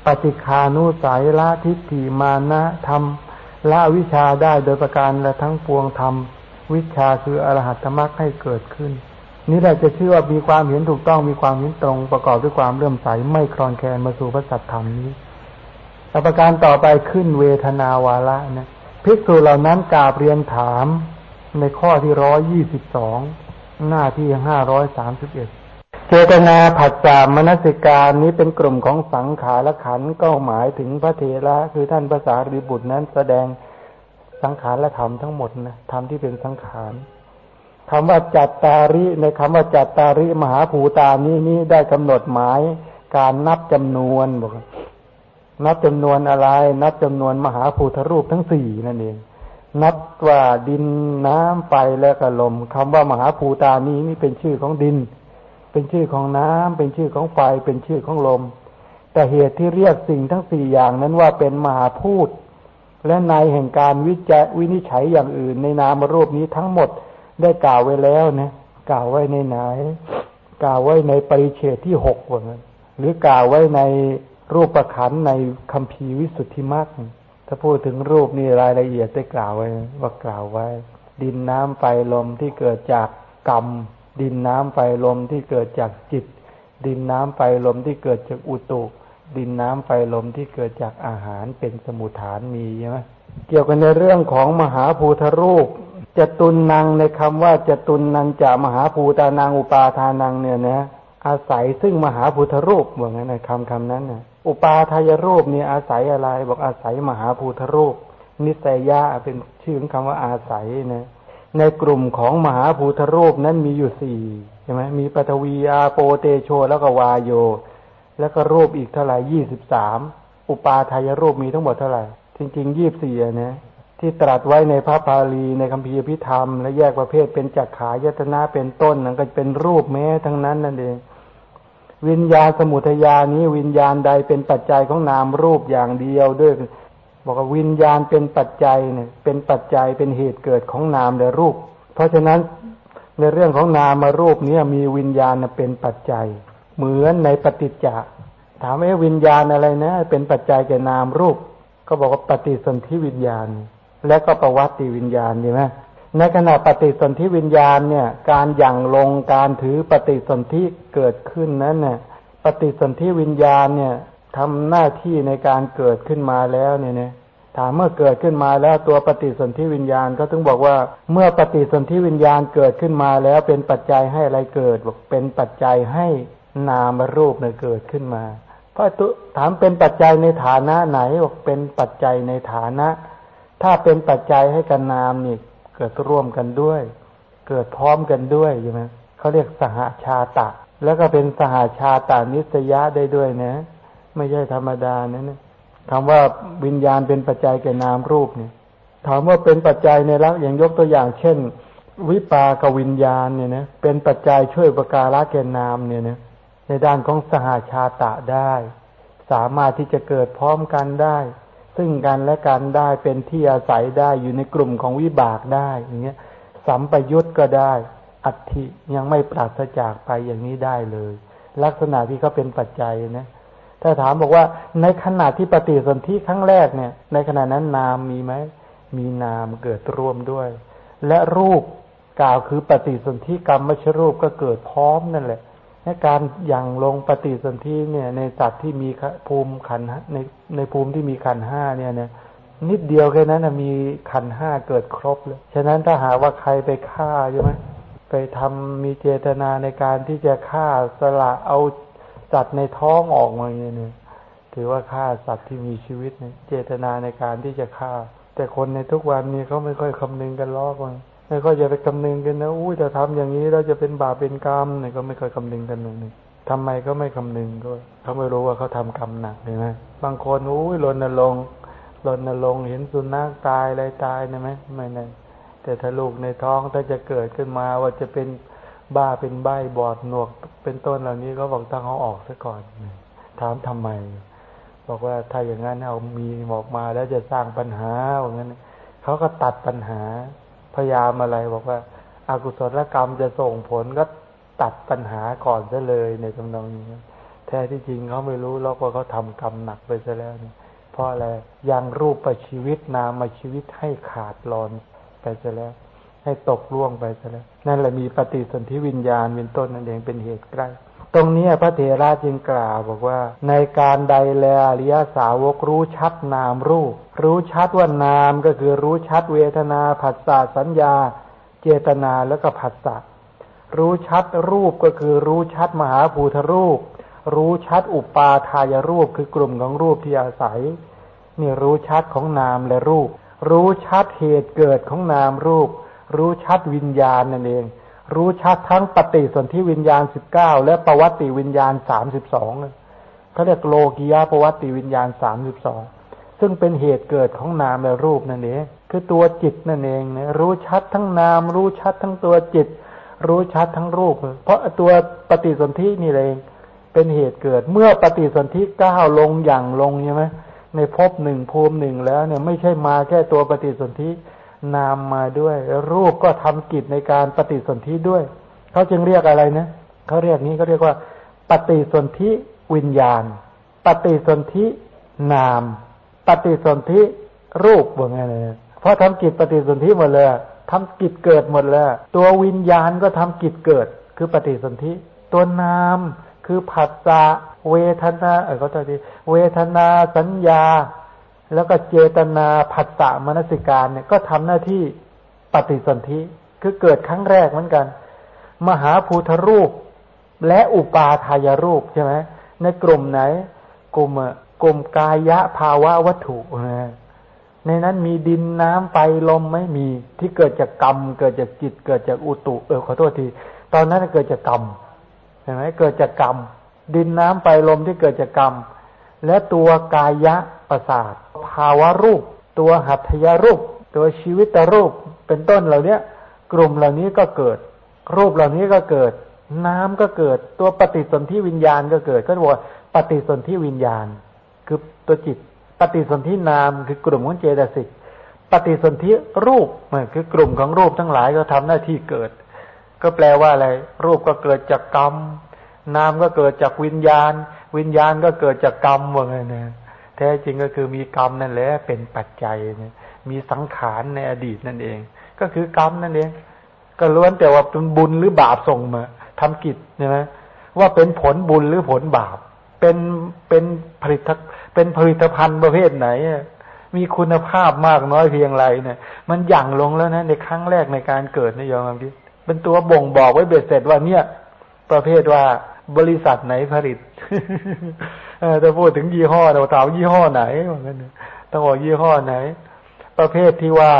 ปฏิคานุสัยละทิฏฐิมานะทำละวิชาได้โดยประการและทั้งปวงทำวิชาคืออรหัตธรรมให้เกิดขึ้น นี่แหละจะชื่อว่ามีความเห็นถูกต้องมีความเห็นตรงประกอบด้วยความเลื่อมใสไม่คลอนแคลนมาสู่พระสัตธรรมนี้ประการต่อไปขึ้นเวทนาวาระนะภิกษุเหล่านั้นกราบเรียนถามในข้อที่ร้อยยี่สิบสอง หน้าที่ห้าร้อยสามสิบเอ็ดเจตนาผัสสะมนสิการนี้เป็นกลุ่มของสังขารขันก็หมายถึงพระเถระคือท่านภาษาริบุตรนั้นแสดงสังขารและธรรมทั้งหมดนะธรรมที่เป็นสังขารคำว่าจัตตาริในคำว่าจัตตาริมหาภูตานี้นี้ได้กำหนดหมายการนับจำนวนบอกนับจำนวนอะไร นับจำนวนมหาภูทรูปทั้งสี่นั่นเอง นับว่าดินน้ำไฟและกระลมคำว่ามหาภูตานี้นี่เป็นชื่อของดิน เป็นชื่อของน้ำเป็นชื่อของไฟเป็นชื่อของลม แต่เหตุที่เรียกสิ่งทั้งสี่อย่างนั้นว่าเป็นมหาพูดและในแห่งการวิจัยวินิจฉัยอย่างอื่น ในนามรูปนี้ทั้งหมดได้กล่าวไว้แล้วนะกล่าวไว้ในไหน กล่าวไว้ในปริเชตที่หกว่างั้นหรือกล่าวไว้ในรูปประคันในคัมภีวิสุทธิมรรค ถ้าพูดถึงรูปนี่รายละเอียดได้กล่าวไว้ว่ากล่าวไว้ ดินน้ำไฟลมที่เกิดจากกรรม ดินน้ำไฟลมที่เกิดจากจิต ดินน้ำไฟลมที่เกิดจากอุตุดินน้ำไฟลมที่เกิดจากอาหารเป็นสมุทฐานมีใช่ไหมเกี่ยวกันในเรื่องของมหาภูทรูปจตุนนางในคำว่าจตุนนันจะมหาภูตานางอุปาทานังเนี่ยนะอาศัยซึ่งมหาพุทธรูปว่างั้นนะคำคำนั้นนะ อุปาทายรูปเนี่ยอาศัยอะไร บอกอาศัยมหาพุทรูป นิสัยยะเป็นชื่อของคำว่าอาศัยนะในกลุ่มของมหาภูทรูปนั้นมีอยู่สี่ใช่ไหมมีปฐวีอาโปเตโชแล้วก็วาโย แล้วก็รูปอีกเท่าไหร่ยี่สิบสามอุปาทายรูปมีทั้งหมดเท่าไหร่ จริงๆยี่สิบสี่นะที่ตรัสไว้ในพระบาลีในคัมภีร์พิธรรม และแยกประเภทเป็นจักขายตนะเป็นต้นนั่นก็เป็นรูปแม้ทั้งนั้นนั่นเอง วิญญาสมุทยานี้วิญญาณใดเป็นปัจจัยของนามรูปอย่างเดียวด้วยบอกว่าวิญญาณเป็นปัจจัยเนี่ยเป็นปัจจัยเป็นเหตุเกิดของนามและรูป เพราะฉะนั้นในเรื่องของนามารูปนี้มีวิญญาณเป็นปัจจัย เหมือนในปฏิจจะถามว่าวิญญาณอะไรนะ เป็นปัจจัยแก่นามรูป ก็บอกว่าปฏิสนธิวิญญาณ และก็ประวัติวิญญาณใช่ไหม ในขณะปฏิสนธิวิญญาณเนี่ย การหยั่งลงการถือปฏิสนธิเกิดขึ้นนั้นเนี่ย ปฏิสนธิวิญญาณเนี่ยทำหน้าที่ในการเกิดขึ้นมาแล้วเนี่ยถามเมื่อเกิดขึ้นมาแล้วตัวปฏิสนธิวิญญาณก็ถึงบอกว่า เมื่อปฏิสนธิวิญญาณเกิดขึ้นมาแล้วเป็นปัจจัยให้อะไรเกิดบอกเป็นปัจจัยให้นามรูปเนี่ยเกิดขึ้นมาเพราะถามเป็นปัจจัยในฐานะไหนบอกเป็นปัจจัยในฐานะ ถ้าเป็นปัจจัยให้กันนามนี่ เกิดร่วมกันด้วย เกิดพร้อมกันด้วยใช่ไหมเขาเรียกสหาชาตะ แล้วก็เป็นสหาชาตานิสยะได้ด้วยนะ ไม่ใช่ธรรมดานะเนี่ยคำว่าวิญญาณเป็นปัจจัยแก่นามรูปเนี่ย ถามว่าเป็นปัจจัยในลักอย่างยกตัวอย่าง เช่น วิปากวิญญาณเนี่ยนะเป็นปัจจัยช่วยประการะแก่นามเนี่ยนะในด้านของสหาชาตะได้ สามารถที่จะเกิดพร้อมกันได้ ซึ่งกันและกันได้เป็นที่อาศัยได้อยู่ในกลุ่มของวิบากได้อย่างเงี้ยสัมปยุตก็ได้ อัติยังไม่ปราศจากไปอย่างนี้ได้เลย ลักษณะที่เขาเป็นปัจจัยนะถ้าถามบอกว่าในขณะที่ปฏิสนธิครั้งแรกเนี่ย ในขณะนั้นนามมีไหมมีนามเกิดร่วมด้วย และรูปกล่าวคือปฏิสนธิกรรมมชรูปก็เกิดพร้อมนั่นแหละ ในการอยังลงปฏิสนธิเนี่ย ในสัตว์ที่มีภูมิขันในในภูมิที่มีขันห้าเนี่ยเนี่ยนิดเดียวแค่นั้นนะมีขันห้าเกิดครบเลย ฉะนั้นถ้าหาว่าใครไปฆ่าใช่ไหมไปทำมีเจตนาในการที่จะฆ่าสละเอาสัตว์ในท้องออกมาเนี่ยถือว่าฆ่าสัตว์ที่มีชีวิตเนี่ยเจตนาในการที่จะฆ่า แต่คนในทุกวันนี้เขาไม่ค่อยคำนึงกันล้อกมั นไม่ค่อยจะไปคำนึงกันนะอุ้ยจะทำอย่างนี้เราจะเป็นบาปเป็นกรรมเนี่ยก็ไม่ค่อยคำนึงกันเลยทำไมก็ไม่คำนึงก็เขาไม่รู้ว่าเขาทำกรรมหนักเลยนะบางคนอุ้ยรณรงค์รณรงค์เห็นสุนัขตายอะไรตายนะไหมไม่นะแต่ถ้าลูกในท้องถ้าจะเกิดขึ้นมาว่าจะเป็นบ้าเป็นใบบอดหนวก เป็นต้นเหล่านี้ก็บอกตั้งเอาออกซะก่อนถามทำไม บอกว่าถ้าอย่างนั้นเอามีออกมาแล้วจะสร้างปัญหาอย่างนั้นเขาก็ตัดปัญหา พยายามอะไรบอกว่าอากุศลกรรมจะส่งผลก็ตัดปัญหาก่อนซะเลยในตำนองนี้แท้ที่จริงเขาไม่รู้หรอกว่าเขาทากรรมหนักไปซะแล้วนี่เพราะอะไรยังรูปประชีวิตนามาชีวิตให้ขาดลอนไปซะแล้ว ให้ตกล่วงไปซะแล้ว นั่นแหละมีปฏิสนธิวิญญาณเป็นต้นนั่นเองเป็นเหตุใกล้ ตรงนี้พระเถระจึงกล่าวบอกว่า ในการใดแลอริยสาวกรู้ชัดนามรูป รู้ชัดว่านามก็คือรู้ชัดเวทนาผัสสะสัญญา เจตนาแล้วก็ผัสสะรู้ชัดรูปก็คือรู้ชัดมหาภูทรูป รู้ชัดอุปาทายรูปคือกลุ่มของรูปที่อาศัยนี่รู้ชัดของนามและรูป รู้ชัดเหตุเกิดของนามรูป รู้ชัดวิญญาณนั่นเอง รู้ชัดทั้งปฏิสนธิวิญญาณสิบเก้าและประวัติวิญญาณสามสิบสองเขาเรียกโลกิยาประวัติวิญญาณสามสิบสองซึ่งเป็นเหตุเกิดของนามและรูปนั่นเองคือตัวจิตนั่นเองนะรู้ชัดทั้งนาม รู้ชัดทั้งตัวจิต รู้ชัดทั้งรูป เพราะตัวปฏิสนธินี่เองเป็นเหตุเกิดเมื่อปฏิสนธิก้าวลงอย่างลงใช่ไหมในภพหนึ่งภูมิหนึ่งแล้วเนี่ยไม่ใช่มาแค่ตัวปฏิสนธิ นามมาด้วย รูปก็ทำกิจในการปฏิสนธิด้วย เขาจึงเรียกอะไรนะเขาเรียกนี้เขาเรียกว่า ปฏิสนธิวิญญาณ ปฏิสนธินาม ปฏิสนธิรูปว่าไงเลยเพราะทำกิจปฏิสนธิหมดเลยทำกิจเกิดหมดเลยตัววิญญาณก็ทำกิจเกิด คือปฏิสนธิตัวนามคือผัสสะเวทนา เออเขาจะดีเวทนาสัญญา แล้วก็เจตนาผัสสะมนสิการเนี่ยก็ทำหน้าที่ปฏิสนธิคือเกิดครั้งแรกเหมือนกัน มหาภูทรูป และอุปาทายรูปใช่ไหมในกลุ่มไหน กลุ่มกลุ่มกายะภาวะวัตถุนะในนั้นมีดินน้ำไฟลมไม่มีที่เกิดจากกรรม เกิดจากจิต เกิดจากอุตุเออขอโทษที ตอนนั้นเกิดจากกรรมใช่ไหมเกิดจากกรรม ดินน้ำไฟลมที่เกิดจากกรรม และตัวกายะ ประสาท ภาวะรูป ตัวหัตถยรูป ตัวชีวิตรูป เป็นต้นเหล่านี้กลุ่มเหล่านี้ก็เกิด รูปเหล่านี้ก็เกิด น้ำก็เกิด ตัวปฏิสนธิวิญญาณก็เกิด ก็บอกว่าปฏิสนธิวิญญาณ คือตัวจิต ปฏิสนธินามคือกลุ่มของเจตสิกปฏิสนธิรูปมันคือกลุ่มของรูปทั้งหลายก็ทำหน้าที่เกิด ก็แปลว่าอะไร รูปก็เกิดจากกรรมนามก็เกิดจากวิญญาณ วิญญาณก็เกิดจากกรรมว่าไงเนี่ย แท้จริงก็คือมีกรรมนั่นแหละเป็นปัจจัยเนี่ยมีสังขารในอดีตนั่นเอง ก็คือกรรมนั่นเอง ก็ล้วนแต่ว่าเป็นบุญหรือบาปส่งมาทำกิจใช่ไหมว่าเป็นผลบุญหรือผลบาป เป็นเป็นผลิตเป็นผลิตภัณฑ์ประเภทไหนมีคุณภาพมากน้อยเพียงไรเนี่ย มันหยั่งลงแล้วนะในครั้งแรกในการเกิดนยอมพี่เป็นตัวบ่งบอกไว้เบ็ดเสร็จว่าเนี่ย ประเภทว่า บริษัทไหนผลิตถ้าพูดถึงยี่ห้อเราถามยี่ห้อไหนเหมือนกันต้องบอกยี่ห้อไหน ประเภทที่ว่า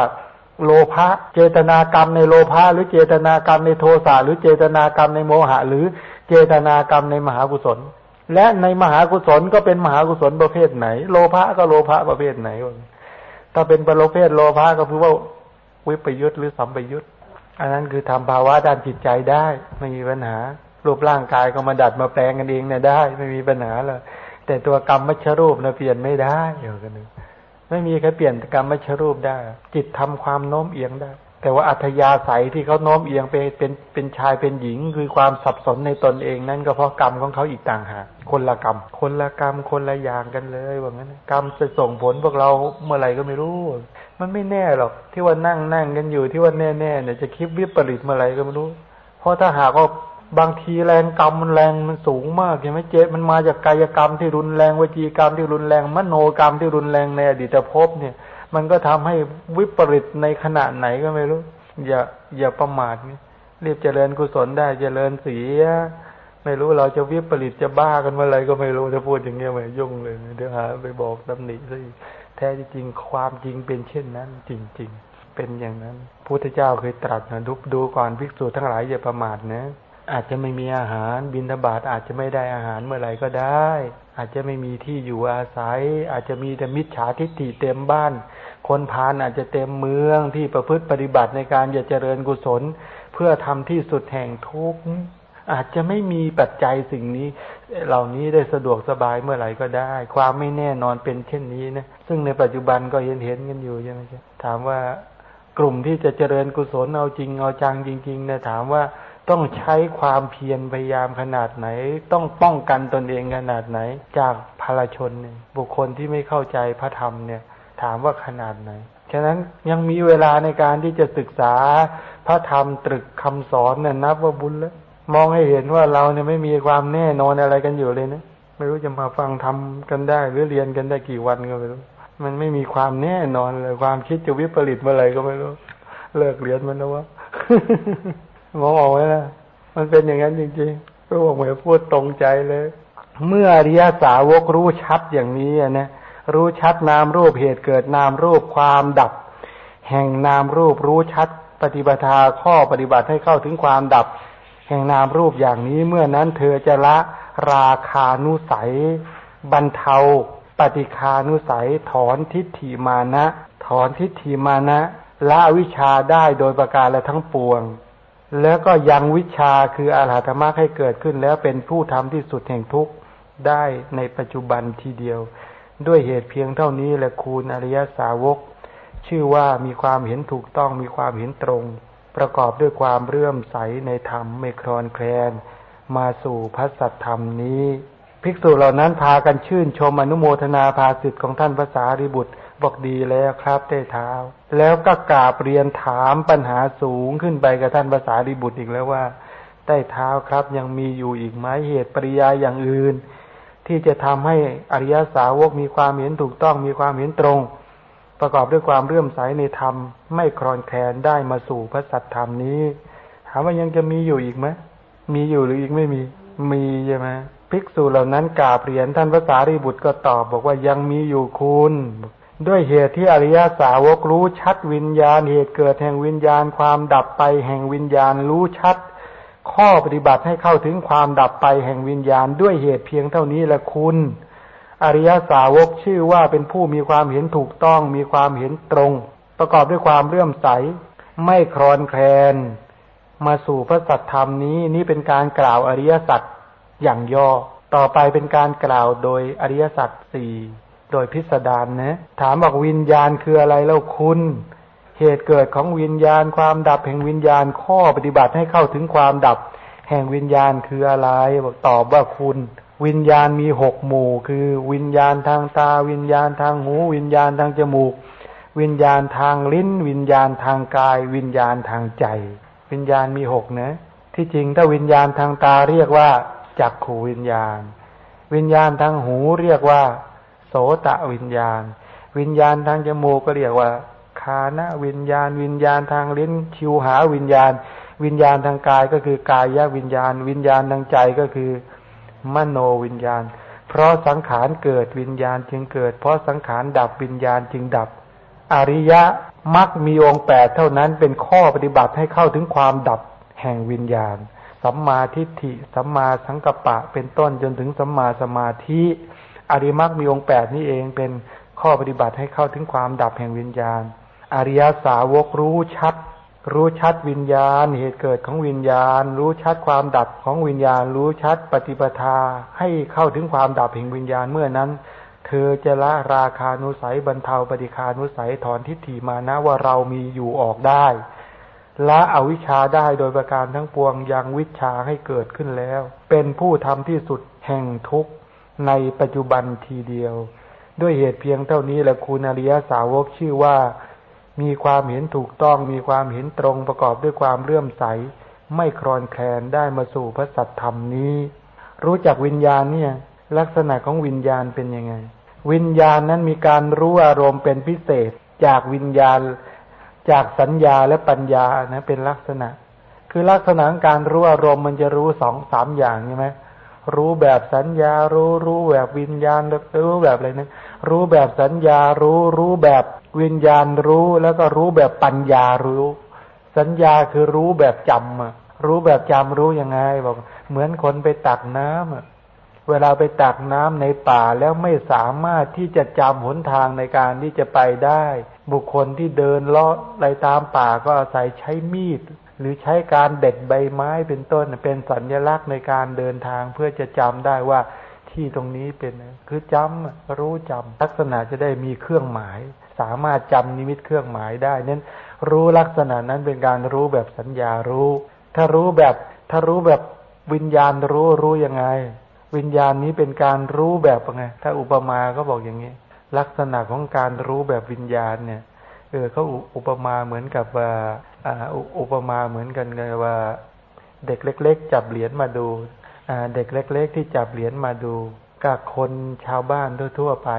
โลภะเจตนากรรมในโลภะหรือเจตนากรรมในโทสะหรือเจตนากรรมในโมหะ หรือเจตนากรรมในมหากุศล และในมหากุศลก็เป็นมหากุศลประเภทไหน โลภะก็โลภะประเภทไหนถ้าเป็นประเภทโลภะก็คือว่าวิปยุทธหรือสัมปยุทธอันนั้นคือทำภาวะด้านจิตใจได้ไม่มีปัญหา รูปร่างกายก็มาดัดมาแปลงกันเองเนี่ยได้ ไม่มีปัญหาเลยแต่ตัวกรรมมัชรูปเนี่ยเปลี่ยนไม่ได้เดียวกันนึงไม่มีใครเปลี่ยนกรรมมัชรูปได้ จิตทำความโน้มเอียงได้ แต่ว่าอัธยาศัยที่เขาโน้มเอียงไปเป็นเป็นชายเป็นหญิง คือความสับสนในตนเองนั่นก็เพราะกรรมของเขาอีกต่างหากคนละกรรม คนละกรรมคนละอย่างกันเลยว่างั้นกรรมจะส่งผลพวกเราเมื่อไหร่ก็ไม่รู้ มันไม่แน่หรอกที่ว่านั่งนั่งกันอยู่ที่ว่าแน่แน่เนี่ยจะคิดวิปริตเมื่อไหร่ก็ไม่รู้ เพราะถ้าหากว่า บางทีแรงกรรมมันแรงมันสูงมากเห็นไหมเจ๊มันมาจากกายกรรมที่รุนแรงวจีกรรมที่รุนแรง มโนกรรมที่รุนแรงในอดีตภพเนี่ย มันก็ทำให้วิปริตในขณะไหนก็ไม่รู้ อย่าอย่าประมาทเนี่ยรีบเจริญกุศลได้เจริญสีไม่รู้เราจะวิปริตจะบ้ากันเมื่อไรก็ไม่รู้ถ้าพูดอย่างเงี้ยไม่ยุ่งเลยเดี๋ยวหาไปบอกตำหนิซะแท้จริงความจริงเป็นเช่นนั้น จริง ๆ เป็นอย่างนั้นพุทธเจ้าเคยตรัสนะดูดูก่อนภิกษุทั้งหลายอย่าประมาทนะ อาจจะไม่มีอาหารบินทบาทอาจจะไม่ได้อาหารเมื่อไหร่ก็ได้ อาจจะไม่มีที่อยู่อาศัย อาจจะมีแต่มิจฉาทิฏฐิเต็มบ้าน คนพานอาจจะเต็มเมืองที่ประพฤติปฏิบัติในการจะเจริญกุศล เพื่อทำที่สุดแห่งทุกข์อาจจะไม่มีปัจจัยสิ่งนี้ เหล่านี้ได้สะดวกสบายเมื่อไหร่ก็ได้ ความไม่แน่นอนเป็นเช่นนี้นะซึ่งในปัจจุบันก็เห็นเห็นกันอยู่ใช่ไหมครับถามว่ากลุ่มที่จะเจริญกุศลเอาจริงเอาจังจริงๆนี่ยถามว่า ต้องใช้ความเพียรพยายามขนาดไหน ต้องป้องกันตนเองขนาดไหน จากพลชนเนี่ยบุคคลที่ไม่เข้าใจพระธรรมเนี่ย ถามว่าขนาดไหน ฉะนั้นยังมีเวลาในการที่จะศึกษาพระธรรมตรึกคำสอนเนี่ยนับว่าบุญแล้วมองให้เห็นว่าเราเนี่ยไม่มีความแน่นอนอะไรกันอยู่เลยนะไม่รู้จะมาฟังทำกันได้ หรือเรียนกันได้กี่วันก็ไม่รู้มันไม่มีความแน่นอนเลยความคิดจะวิปริตเมื่อไหร่ก็ไม่รู้ เลิกเรียนมันนะวะ มองออกไหมนะมันเป็นอย่างนั้นจริงๆพระองค์เหมือนพูดตรงใจเลย เมื่ออริยสาวกรู้ชัดอย่างนี้นะรู้ชัดนามรูปเหตุเกิดนามรูปความดับ แห่งนามรูปรู้ชัดปฏิบัติข้อปฏิบัติให้เข้าถึงความดับ แห่งนามรูปอย่างนี้เมื่อนั้นเธอจะละราคานุสัย บรรเทา ปฏิคานุสัย ถอนทิฏฐิมานะ ถอนทิฏฐิมานะละวิชาได้โดยประการและทั้งปวง แล้วก็ยังวิชาคืออาหาธรรมะให้เกิดขึ้น แล้วเป็นผู้ทำที่สุดแห่งทุกข์ได้ในปัจจุบันทีเดียว ด้วยเหตุเพียงเท่านี้แหละคูณอริยสาวก ชื่อว่ามีความเห็นถูกต้องมีความเห็นตรง ประกอบด้วยความเรื่อมใสในธรรมไม่คลอนแคลน มาสู่พระสัทธรรมนี้ ภิกษุเหล่านั้นพากันชื่นชมอนุโมทนาภาสิทธิ์ของท่านภาษาริบุตร บอกดีแล้วครับเต้เท้า แล้วก็กราบเรียนถามปัญหาสูงขึ้นไปกับท่านภาษาดิบุตรอีกแล้วว่าใต้เท้าครับยังมีอยู่อีกไหมเหตุปริยาอย่างอื่น ที่จะทำให้อริยสาวกมีความเห็นถูกต้องมีความเห็นตรง ประกอบด้วยความเรื่อมใสในธรรม ไม่คลอนแคลนได้มาสู่พระสัทธรรมนี้ถามว่ายังจะมีอยู่อีกไหมมีอยู่หรืออีกไม่มี มีใช่ไหมภิกษุเหล่านั้นกราบเรียนท่านภาษาริบุตรก็ตอบ บอกว่ายังมีอยู่คุณ ด้วยเหตุที่อริยสาวกรู้ชัดวิญญาณเหตุเกิดแห่งวิญญาณความดับไปแห่งวิญญาณรู้ชัด ข้อปฏิบัติให้เข้าถึงความดับไปแห่งวิญญาณด้วยเหตุเพียงเท่านี้ละคุณ อริยสาวกชื่อว่าเป็นผู้มีความเห็นถูกต้องมีความเห็นตรง ประกอบด้วยความเลื่อมใส ไม่คลอนแคลน มาสู่พระสัทธรรมนี้นี่เป็นการกล่าวอริยสัจอย่างย่อ ต่อไปเป็นการกล่าวโดยอริยสัจสี่ โดยพิสดารนะถามบอกวิญญาณคืออะไรแล้วคุณ เหตุเกิดของวิญญาณ ความดับแห่งวิญญาณข้อปฏิบัติให้เข้าถึงความดับ แห่งวิญญาณคืออะไรบอกตอบว่าคุณ วิญญาณมีหกหมู่ คือวิญญาณทางตา วิญญาณทางหู วิญญาณทางจมูก วิญญาณทางลิ้น วิญญาณทางกาย วิญญาณทางใจ วิญญาณมีหกนะที่จริงถ้าวิญญาณทางตาเรียกว่าจักขูวิญญาณ วิญญาณทางหูเรียกว่า โสตะวิญญาณ วิญญาณทางจมูกก็เรียกว่าคานะวิญญาณ วิญญาณทางลิ้นชิวหาวิญญาณ วิญญาณทางกายก็คือกายวิญญาณ วิญญาณทางใจก็คือมโนวิญญาณ เพราะสังขารเกิดวิญญาณจึงเกิด เพราะสังขารดับวิญญาณจึงดับ อริยะมักมีองค์แปดเท่านั้นเป็นข้อปฏิบัติให้เข้าถึงความดับแห่งวิญญาณ สัมมาทิฏฐิ สัมมาสังกัปปะ เป็นต้นจนถึงสัมมาสมาธิ อริมักมีองค์แปดนี้เองเป็นข้อปฏิบัติให้เข้าถึงความดับแห่งวิญญาณ อริยสาวกรู้ชัด รู้ชัดวิญญาณ เหตุเกิดของวิญญาณ รู้ชัดความดับของวิญญาณ รู้ชัดปฏิปทาให้เข้าถึงความดับแห่งวิญญาณเมื่อนั้น เธอจะละราคานุสัยบรรเทาปฏิคานุสัยถอนทิฏฐิมานะว่าเรามีอยู่ออกได้ละอวิชชาได้โดยประการทั้งปวงยังวิชาให้เกิดขึ้นแล้ว เป็นผู้ทำที่สุดแห่งทุกข์ ในปัจจุบันทีเดียว ด้วยเหตุเพียงเท่านี้แหละคุณอริยสาวกชื่อว่า มีความเห็นถูกต้องมีความเห็นตรงประกอบด้วยความเลื่อมใส ไม่คลอนแคลนได้มาสู่พระสัตธรรมนี้ รู้จักวิญญาณเนี่ย ลักษณะของวิญญาณเป็นยังไง วิญญาณนั้นมีการรู้อารมณ์เป็นพิเศษจากวิญญาณจากสัญญาและปัญญานะเป็นลักษณะ คือลักษณะการรู้อารมณ์มันจะรู้สองสามอย่างใช่ไหม รู้แบบสัญญา รู้ รู้แบบวิญญาณ รู้แบบอะไรนะ รู้แบบสัญญา รู้ รู้แบบวิญญาณรู้ แล้วก็รู้แบบปัญญารู้ สัญญาคือรู้แบบจำรู้แบบจำรู้ยังไง บอก เหมือนคนไปตักน้ำเวลาไปตักน้ำในป่าแล้วไม่สามารถที่จะจำหนทางในการที่จะไปได้ บุคคลที่เดินเลาะไรตามป่าก็อาศัยใช้มีด หรือใช้การเด็ดใบไม้เป็นต้นเป็นสัญลักษณ์ในการเดินทางเพื่อจะจำได้ว่าที่ตรงนี้เป็นคือจำรู้จำลักษณะจะได้มีเครื่องหมาย สามารถจำนิมิตเครื่องหมายได้นั้นรู้ลักษณะนั้นเป็นการรู้แบบสัญญารู้ ถ้ารู้แบบถ้ารู้แบบวิญญาณรู้รู้ยังไง วิญญาณนี้เป็นการรู้แบบไงถ้าอุปมาก็บอกอย่างนี้ ลักษณะของการรู้แบบวิญญาณเนี่ย เออเขาอุปมาเหมือนกับว่าอุปมาเหมือนกันไงว่าเด็กเล็ก ๆ จับเหรียญมาดูเด็กเล็ก ๆ ที่จับเหรียญมาดูกับคนชาวบ้านทั่วๆไป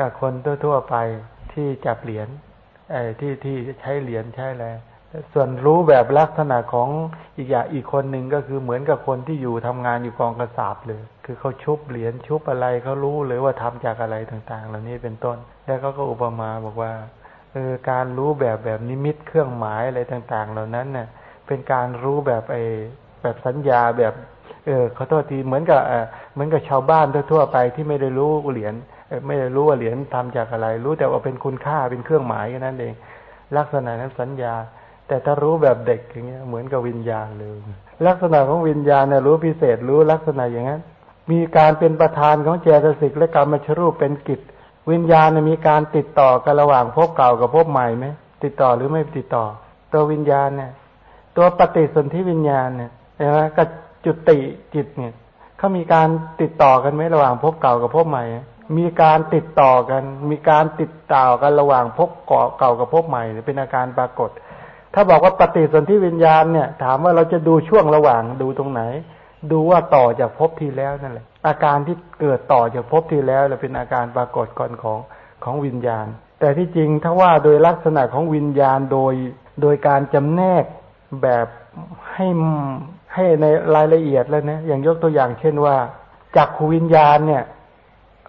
กับคนทั่วๆไปที่จับเหรียญไอ้ที่ที่ใช้เหรียญใช้อะไรส่วนรู้แบบลักษณะของอีกอย่างอีกคนหนึ่งก็คือเหมือนกับคนที่อยู่ทำงานอยู่กองกระสาบเลย คือเขาชุบเหรียญชุบอะไรเขารู้เลยว่าทำจากอะไรต่างๆ เหล่านี้เป็นต้น แล้วเขาก็อุปมาบอกว่า ออการรู้แบบแบบนิมิตเครื่องหมายอะไรต่าง ๆ เหล่านั้นเน่ะ เป็นการรู้แบบไอแบบสัญญาแบบ เออขาโทษทีเหมือนกับเหมือนกับชาวบ้านทั่วๆไปที่ไม่ได้รู้เหรียญไม่ได้รู้ว่าเหรียญทำจากอะไร รู้แต่ว่าเป็นคุณค่าเป็นเครื่องหมายแค่นั้นเอง ลักษณะนั้นสัญญา แต่ถ้ารู้แบบเด็กอย่างเงี้ยเหมือนกับวิญญาณเลย ลักษณะของวิญญาณเนี่ยรู้พิเศษรู้ลักษณะอย่างนั้น มีการเป็นประธานของเจตสิกและกรรมชรูปเป็นกิจ วิญญาณมีการติดต่อกันระหว่างพบเก่ากับพบใหม่ไหมติดต่อหรือไม่ติดต่อ ตัววิญญาณเนี่ย ตัวปฏิสนธิวิญญาณเนี่ยใช่ไหมกับจุติจิตเนี่ยเขามีการติดต่อกันไหมระหว่างพบเก่ากับพบใหม่ มีการติดต่อกัน มีการติดต่อกันระหว่างพบเก่ากับพบใหม่เป็นอาการปรากฏ ถ้าบอกว่าปฏิสนธิวิญญาณเนี่ย ถามว่าเราจะดูช่วงระหว่างดูตรงไหน ดูว่าต่อจากภพที่แล้วนั่นแหละ อาการที่เกิดต่อจากภพที่แล้วเราเป็นอาการปรากฏก่อนของของวิญญาณ แต่ที่จริงถ้าว่าโดยลักษณะของวิญญาณโดยโดยการจำแนกแบบให้ให้ในรายละเอียดแล้วนะอย่างยกตัวอย่างเช่นว่าจากขวิญญาณเนี่ย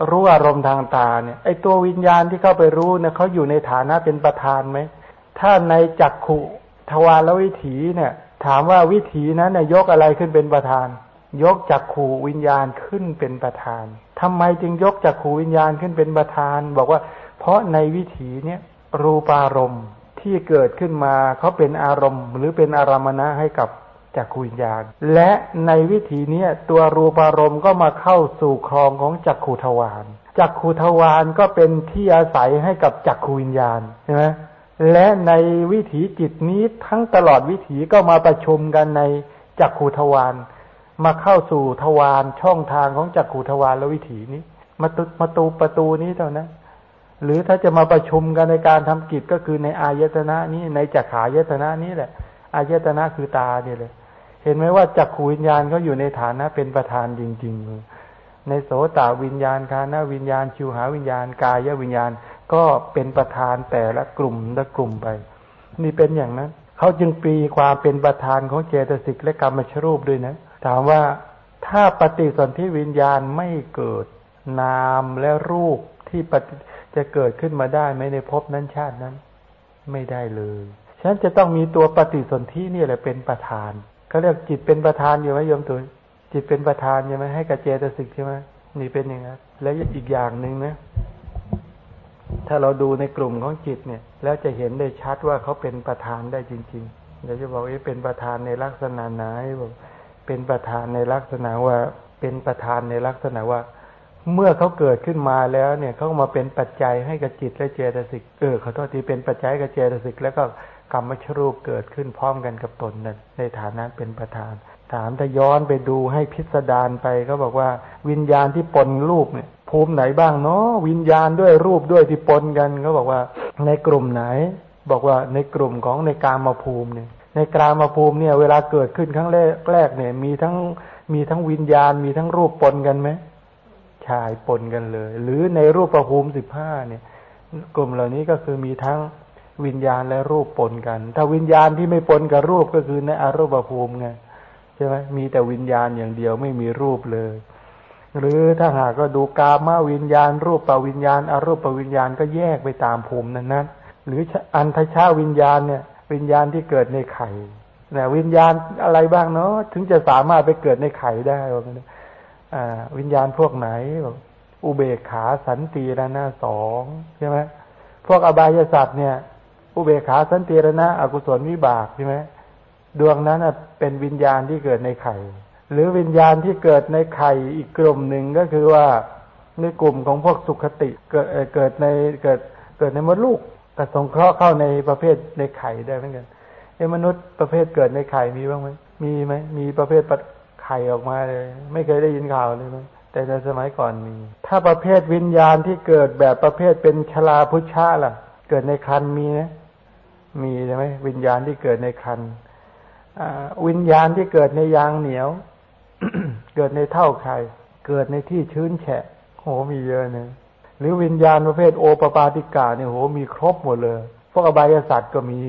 รู้อารมณ์ทางตาเนี่ย ไอตัววิญญาณที่เข้าไปรู้เนี่ยเขาอยู่ในฐานะเป็นประธานไหมถ้าในจักขุทวารวิถีเนี่ย ถามว่าวิถีนั้นเนี่ยยกอะไรขึ้นเป็นประธาน ยกจักขูวิญญาณขึ้นเป็นประธานทำไมจึงยกจักขูวิญญาณขึ้นเป็นประธาน บอกว่า เพราะในวิถีเนี่ยรูปารมณ์ที่เกิดขึ้นมาเขาเป็นอารมณ์ หรือเป็นอารมณะให้กับจักขูวิญญาณ และในวิถีเนี้ยตัวรูปารมณ์ก็มาเข้าสู่ครองของจักขูทวารจักขูทวารก็เป็นที่อาศัยให้กับจักขูวิญญาณใช่ไหม และในวิถีจิตนี้ทั้งตลอดวิถีก็มาประชุมกันในจักขูทวารมาเข้าสู่ทวารช่องทางของจักขูทวารและวิถีนี้มาตุมาตูประตูนี้เท่านั้นหรือถ้าจะมาประชุมกันในการทำกิจก็คือในอายตนะนี้ในจักขายตนะนี้แหละอายตนะคือตาเนี่ยเลย เห็นไหมว่าจักขูวิญญาณเขาอยู่ในฐานะเป็นประธานจริง ๆ ในโสตวิญญาณคานาวิญญาณ ชิวหาวิญญาณ กายวิญญาณ ก็เป็นประธานแต่ละกลุ่มละกลุ่มไป นี่เป็นอย่างนั้นเขาจึงปีความเป็นประธานของเจตสิกและกรรมชรูปด้วยนะ ถามว่าถ้าปฏิสนธิวิญญาณไม่เกิดนามและรูปที่จะเกิดขึ้นมาได้ไหมในภพนั้นชาตินั้น ไม่ได้เลยฉะนั้นจะต้องมีตัวปฏิสนธินี่แหละเป็นประธานเขาเรียกจิตเป็นประธานอยู่ไหมโยมตุยจิตเป็นประธานใช่ไหมให้กับเจตสิกใช่ไหมนี่เป็นอย่างนั้นแล้วอีกอย่างหนึ่งนะ ถ้าเราดูในกลุ่มของจิตเนี่ย แล้วจะเห็นได้ชัดว่าเขาเป็นประธานได้จริงๆเดี๋ยวจะบอกว่าเป็นประธานในลักษณะไหนบอกเป็นประธานในลักษณะว่าเป็นประธานในลักษณะว่า เมื่อเขาเกิดขึ้นมาแล้วเนี่ยเขามาเป็นปัจจัยให้กับจิตและเจตสิกเออเขาโทษทีเป็นปัจจัยกับเจตสิกแล้วก็กรรมชรูปเกิดขึ้นพร้อมกันกับตนนั้นในฐานะเป็นประธาน ถามถ้าย้อนไปดูให้พิสดารไปเขาบอกว่าวิญญาณที่ปนรูปเนี่ย ภูมิไหนบ้างเนาะวิญญาณด้วยรูปด้วยที่ปนกันเขาบอกว่า ในกลุ่มไหน บอกว่าในกลุ่มของในกามาภูมิเนี่ยในกามาภูมิเนี่ย เวลาเกิดขึ้นครั้งแรกแรกเนี่ย มีทั้งมีทั้งวิญญาณ มีทั้งรูปปนกันไหมชายปนกันเลย หรือในรูปประภูมิสิบห้าเนี่ย กลุ่มเหล่านี้ก็คือมีทั้งวิญญาณและรูปปนกัน ถ้าวิญญาณที่ไม่ปนกับรูปก็คือในอารูปภูมิไงใช่ไหมมีแต่วิญญาณอย่างเดียวไม่มีรูปเลย หรือถ้าหากก็ดูกามาวิญญาณ รูปปวิญญาณอรูปปวิญญาณก็แยกไปตามภูมินั้นนั้นหรืออันทชาวิญญาณเนี่ย วิญญาณที่เกิดในไข่เนี่ยวิญญาณอะไรบ้างเนาะถึงจะสามารถไปเกิดในไข่ได้ว่าวิญญาณพวกไหนอุเบกขาสันติระนาสองใช่ไหมพวกอบายสัตว์เนี่ย อุเบกขาสันติรณะอกุศลวิบากใช่ไหมดวงนั้นเป็นวิญญาณที่เกิดในไข่ หรือวิญญาณที่เกิดในไข่อีกกลุ่มหนึ่งก็คือว่าในกลุ่มของพวกสุขติเกิดเกิดในเกิดเกิดในมดลูกแต่สงเคราะห์เข้าในประเภทในไข่ได้เหมือนกันไอ้มนุษย์ประเภทเกิดในไข่มีบ้างไหมมีไหมมีประเภทไข่ออกมาเลย ไม่เคยได้ยินข่าวเลยมั้ยแต่ในสมัยก่อนมี ถ้าประเภทวิญญาณที่เกิดแบบประเภทเป็นชลาพุชาล่ะ เกิดในคันมีนะมีใช่ไหมวิญญาณที่เกิดในคันวิญญาณที่เกิดในยางเหนียว เกิดในเท่าไข่เกิดในที่ชื้นแฉะโหมีเยอะนะหรือวิญญาณประเภทโอปปาติกาเนี่ยโหมีครบหมดเลย พวกอบายสัตว์ก็มี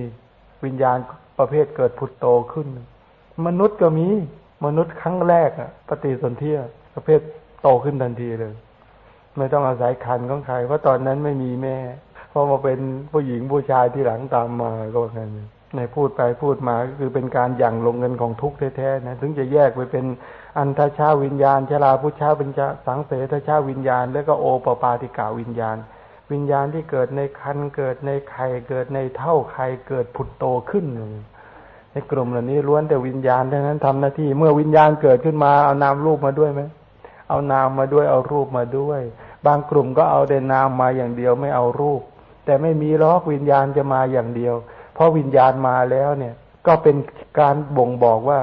วิญญาณประเภทเกิดพุทโตขึ้น มนุษย์ก็มีมนุษย์ครั้งแรกอะปฏิสนธิประเภทโตขึ้นทันทีเลย ไม่ต้องอาศัยคันของใครเพราะตอนนั้นไม่มีแม่พอมาเป็นผู้หญิงผู้ชายที่หลังตามมาก็ว่าไงในพูดไปพูดมาก็คือเป็นการหยั่งลงเงินของทุกข์แท้ๆนะถึงจะแยกไปเป็น อันทชาวิญญาณชลาพุชาเป็นสังเสทชาวิญญาณ แล้วก็โอปปาติกาวิญญาณ วิญญาณที่เกิดในคันเกิดในไข่เกิดในเท่าไข่เกิดผุดโตขึ้นในกลุ่มเหล่านี้ล้วนแต่วิญญาณดังนั้นทำหน้าที่ เมื่อวิญญาณเกิดขึ้นมาเอานามรูปมาด้วยไหมเอานามมาด้วยเอารูปมาด้วย บางกลุ่มก็เอาแต่นามมาอย่างเดียวไม่เอารูป แต่ไม่มีล็อกวิญญาณจะมาอย่างเดียว เพราะวิญญาณมาแล้วเนี่ย ก็เป็นการบ่งบอกว่า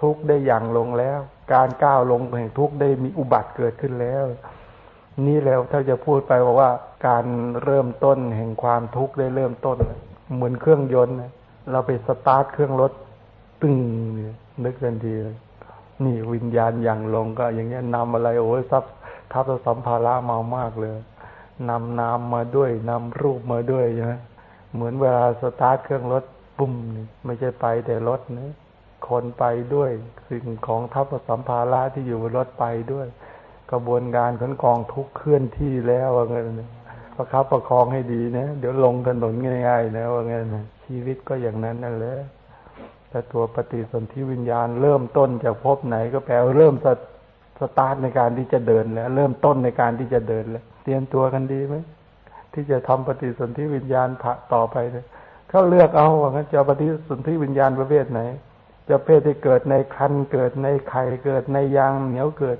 ทุกได้อย่างลงแล้ว การก้าวลงแห่งทุกข์ได้มีอุบัติเกิดขึ้นแล้ว นี่แล้วถ้าจะพูดไปบอกว่า การเริ่มต้นแห่งความทุกข์ได้เริ่มต้น เหมือนเครื่องยนต์เราไปสตาร์ทเครื่องรถตึงนึกทันทีนี่วิญญาณอย่างลงก็ อย่างเงี้ยนำอะไรโอ้ยทับทับสัมภาระมามากเลยนำนามมาด้วยนำรูปมาด้วยใช่ไหมเหมือนเวลาสตาร์ทเครื่องรถปุ่มไม่ใช่ไปแต่รถนะ คนไปด้วย สิ่งของทัพสัมภาระที่อยู่บนรถไปด้วย กระบวนการขนกองทุกเคลื่อนที่แล้วว่าไงนะประคับประคองให้ดีนะ เดี๋ยวลงถนนง่ายๆนะว่าไงนะชีวิตก็อย่างนั้นนั่นแหละแต่ตัวปฏิสนธิวิญญาณเริ่มต้นจากพบไหนก็แปลเริ่มสสตาร์ทในการที่จะเดินแล้ว เริ่มต้นในการที่จะเดินแล้วเตรียมตัวกันดีไหมที่จะทำปฏิสนธิวิญญาณผ่าต่อไปเลยเขาเลือกเอาว่างั้นจะปฏิสนธิวิญญาณประเภทไหน จะเพศที่เกิดในคันเกิดในไข่เกิดในยางเหนียวเกิด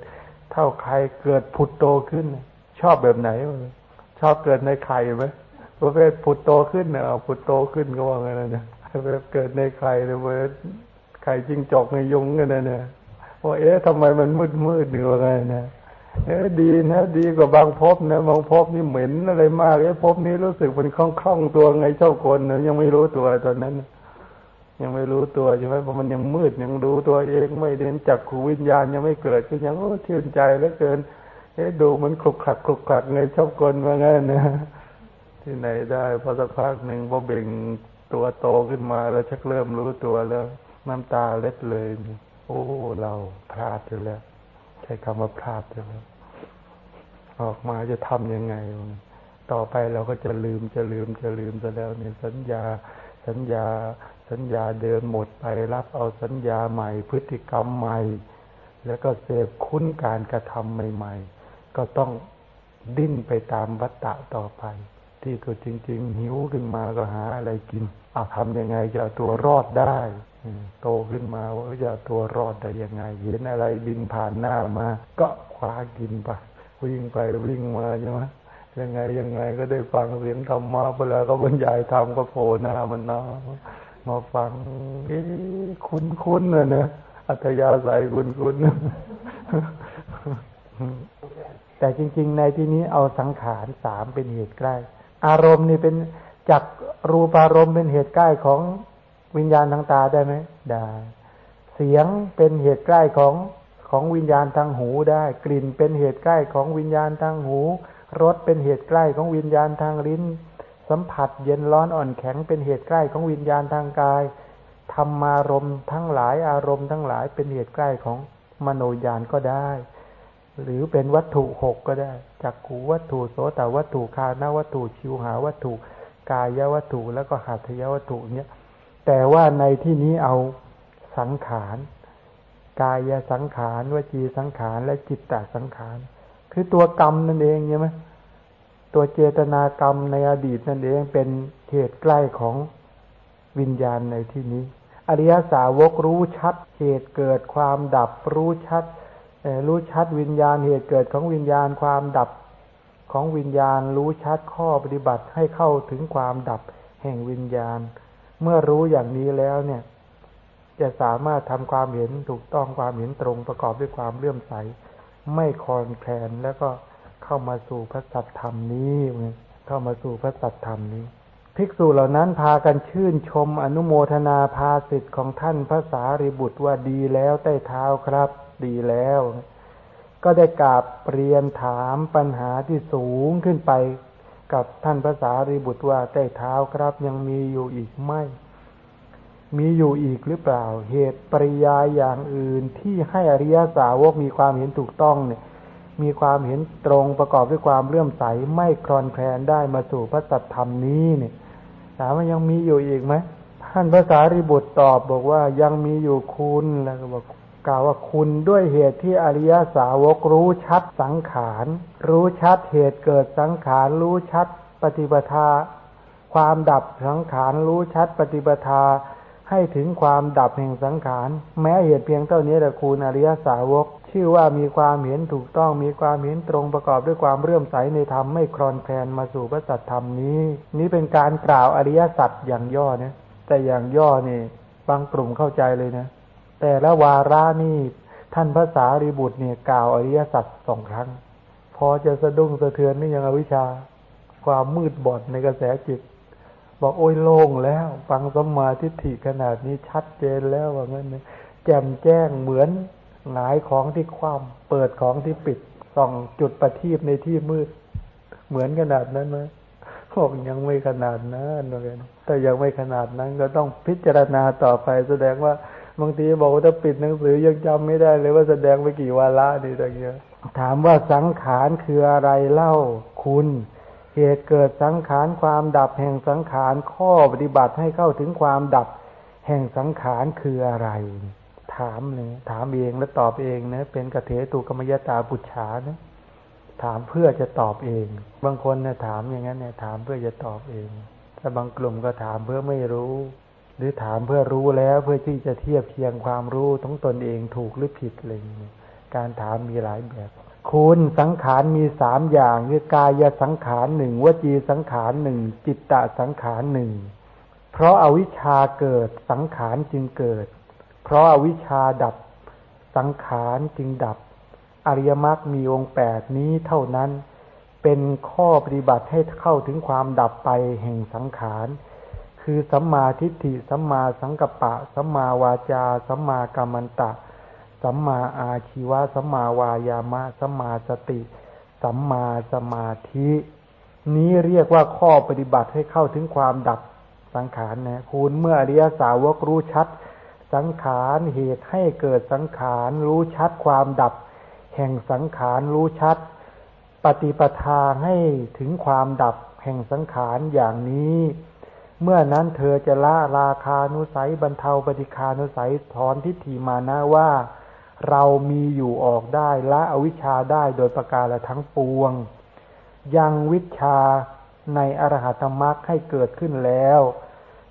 เท่าไข่เกิดผุดโตขึ้น ชอบแบบไหน ชอบเกิดในไข่ไหมประเภทผุดโตขึ้นเนี่ยผุดโตขึ้นก็ว่าไงนะแบบเกิดในไข่หรือว่าไข่จิงจอกในยุงกันนะเนี่ยว่าเอ๊ะทำไมมันมืดมืดหรือว่าไงนะเออดีนะดีกว่าบางพบนะบางพบนี่เหม็นอะไรมากไอ้พบนี้รู้สึกเป็นคล่องคล่องตัวไงเจ้าคนนะยังไม่รู้ตัวตอนนั้น ยังไม่รู้ตัวใช่ไหมเพราะมันยังมืดยังรู้ตัวเองไม่เดินจักขูวิญญาณยังไม่เกิดก็ยังโอ้ชื่นใจเหลือเกินเอ๊ะดูมันคลุกคลักคลุกคลักไงเจ้าคนว่างั้นนะที่ไหนได้พอสักพักหนึ่งพอเบ่งตัวโตขึ้นมาแล้วชักเริ่มรู้ตัวแล้วน้ำตาเล็ดเลย โอ้เราพลาดไปแล้ว ใช้คำว่าพลาดไปแล้วออกมาจะทํำยังไง ต่อไปเราก็จะลืมจะลืมจะลืมซะแล้วเนี่ยสัญญาสัญญา สัญญาเดินหมดไปรับเอาสัญญาใหม่ พฤติกรรมใหม่ แล้วก็เสพคุ้นการกระทำใหม่ ๆ ก็ต้องดิ้นไปตามวัตตะต่อไป ที่ก็จริง ๆ หิวขึ้นมาก็หาอะไรกินเอาทำยังไงจะตัวรอดได้โตขึ้นมาว่าจะตัวรอดได้ยังไง เห็นอะไรบินผ่านหน้ามา ก็คว้ากินไปวิ่งไปวิ่งมาใช่ไหมยังไงยังไงก็ได้ฟังเสียงธรรมะเวลาก็บรรยายธรรมก็โผล่หน้ามันนา มาฟังคุ้นคุ้นเลยเนะอัธยาศัยคุ้นคุ้นแต่จริง ๆ ในที่นี้เอาสังขารสามเป็นเหตุใกล้ อารมณ์นี่เป็นจักรูปารมณ์เป็นเหตุใกล้ของวิญญาณทางตาได้ไหมได้ เสียงเป็นเหตุใกล้ของของวิญญาณทางหูได้ กลิ่นเป็นเหตุใกล้ของวิญญาณทางหูรสเป็นเหตุใกล้ของวิญญาณทางลิ้น สัมผัสเย็นร้อนอ่อนแข็งเป็นเหตุใกล้ของวิญญาณทางกายธรรมารมทั้งหลายอารมณ์ทั้งหลายเป็นเหตุใกล้ของมโนญาณก็ได้ หรือเป็นวัตถุหกก็ได้จักขูวัตถุโสตวัตถุคานวัตถุชิวหาวัตถุ กายวัตถุแล้วก็หัตถยวัตถุเนี่ยแต่ว่าในที่นี้เอาสังขารกายสังขารวจีสังขารและจิตตสังขาร คือตัวกรรมนั่นเองใช่ไหม ตัวเจตนากรรมในอดีตนั่นเองเป็นเหตุใกล้ของวิญญาณในที่นี้ อริยสาวกรู้ชัดเหตุเกิดความดับรู้ชัดรู้ชัดวิญญาณเหตุเกิดของวิญญาณความดับของวิญญาณรู้ชัดข้อปฏิบัติให้เข้าถึงความดับแห่งวิญญาณ เมื่อรู้อย่างนี้แล้วเนี่ย จะสามารถทำความเห็นถูกต้องความเห็นตรงประกอบด้วยความเลื่อมใส ไม่คลอนแคลนแล้วก็ เข้ามาสู่พระสัตธรรมนี้ เข้ามาสู่พระสัตธรรมนี้ภิกษุเหล่านั้นพากันชื่นชมอนุโมทนาภาสิทธิ์ของท่านพระสารีบุตรว่าดีแล้วใต้เท้าครับ ดีแล้ว ก็ได้กราบเรียนถามปัญหาที่สูงขึ้นไป กับท่านพระสารีบุตรว่าใต้เท้าครับยังมีอยู่อีกไหมมีอยู่อีกหรือเปล่า เหตุปริยายอย่างอื่นที่ให้อริยสาวกมีความเห็นถูกต้องเนี่ย มีความเห็นตรงประกอบด้วยความเลื่อมใสไม่คลอนแคลนได้มาสู่พระสัทธรรมนี้เนี่ยถามว่ายังมีอยู่อีกไหมท่านพระสารีบุตรตอบบอกว่ายังมีอยู่คุณแล้วก็บอกกล่าวว่าคุณด้วยเหตุที่อริยสาวกรู้ชัดสังขาร รู้ชัดเหตุเกิดสังขาร รู้ชัดปฏิปทา ความดับสังขาร รู้ชัดปฏิปทา ให้ถึงความดับแห่งสังขาร แม้เหตุเพียงเท่านี้แต่คุณอริยสาวก ชื่อว่ามีความเห็นถูกต้องมีความเห็นตรงประกอบด้วยความเรื่อมใสในธรรมไม่คลอนแคลนมาสู่พระสัจธรรมนี้ นี้เป็นการกล่าวอริยสัจอย่างย่อเนี่ยแต่อย่างย่อนี่บางกลุ่มเข้าใจเลยนะ แต่ละวาระนี่ท่านภาษารีบุตรเนี่ยกล่าวอริยสัจสองครั้ง พอจะสะดุ้งสะเทือนนี่ยังอวิชชา ความมืดบอดในกระแสจิต บอกโอ้ยโล่งแล้ว ฟังสมาธิฐิขนาดนี้ชัดเจนแล้วว่างั้นเนี่ยแจ่มแจ้งเหมือน หงายของที่คว่ำเปิดของที่ปิดส่องจุดประทีปในที่มืด เหมือนขนาดนั้นไหมบอกยังไม่ขนาดนั้นเลยแต่ยังไม่ขนาดนั้นก็ต้องพิจารณาต่อไปแสดงว่าบางทีบอกว่าถ้าปิดหนังสือยังจำไม่ได้เลยว่าแสดงไปกี่วาระนี่อะไรเงี้ยถามว่าสังขารคืออะไรเล่าคุณเหตุเกิดสังขารความดับแห่งสังขารข้อปฏิบัติให้เข้าถึงความดับแห่งสังขารคืออะไร ถามเลยถามเองแล้วตอบเองนะเป็นกเถตุกรรมยตาบุชานะถามเพื่อจะตอบเอง บางคนเนี่ยถามอย่างนั้นเนี่ยถามเพื่อจะตอบเองแต่บางกลุ่มก็ถามเพื่อไม่รู้ หรือถามเพื่อรู้แล้วเพื่อที่จะเทียบเทียงความรู้ทั้งตนเองถูกหรือผิดอะไรอย่างนี้การถามมีหลายแบบ คุณสังขารมีสามอย่างคือกายสังขารหนึ่งวจีสังขารหนึ่งจิตตสังขารหนึ่งเพราะอาวิชชาเกิดสังขารจึงเกิด เพราะอาวิชชาดับสังขารจึงดับ อริยมรรคมีองค์แปดนี้เท่านั้น เป็นข้อปฏิบัติให้เข้าถึงความดับไปแห่งสังขาร คือสัมมาทิฏฐิสัมมาสังกัปปะ สัมมาวาจา สัมมากรรมันตะ สัมมาอาชีวะ สัมมาวายามะ สัมมาสติ สัมมาสมาธิ นี้เรียกว่าข้อปฏิบัติให้เข้าถึงความดับสังขารนะคุณเมื่ออริยสาวกรู้ชัด สังขารเหตุให้เกิดสังขารรู้ชัดความดับ แห่งสังขารรู้ชัด ปฏิปทาให้ถึงความดับแห่งสังขารอย่างนี้ เมื่อนั้นเธอจะละราคานุสัยบรรเทาปฏิคานุสัยถอนทิฏฐิมานะว่า เรามีอยู่ออกได้ละอวิชชาได้โดยประการละทั้งปวง ยังวิชาในอรหัตมรรคให้เกิดขึ้นแล้ว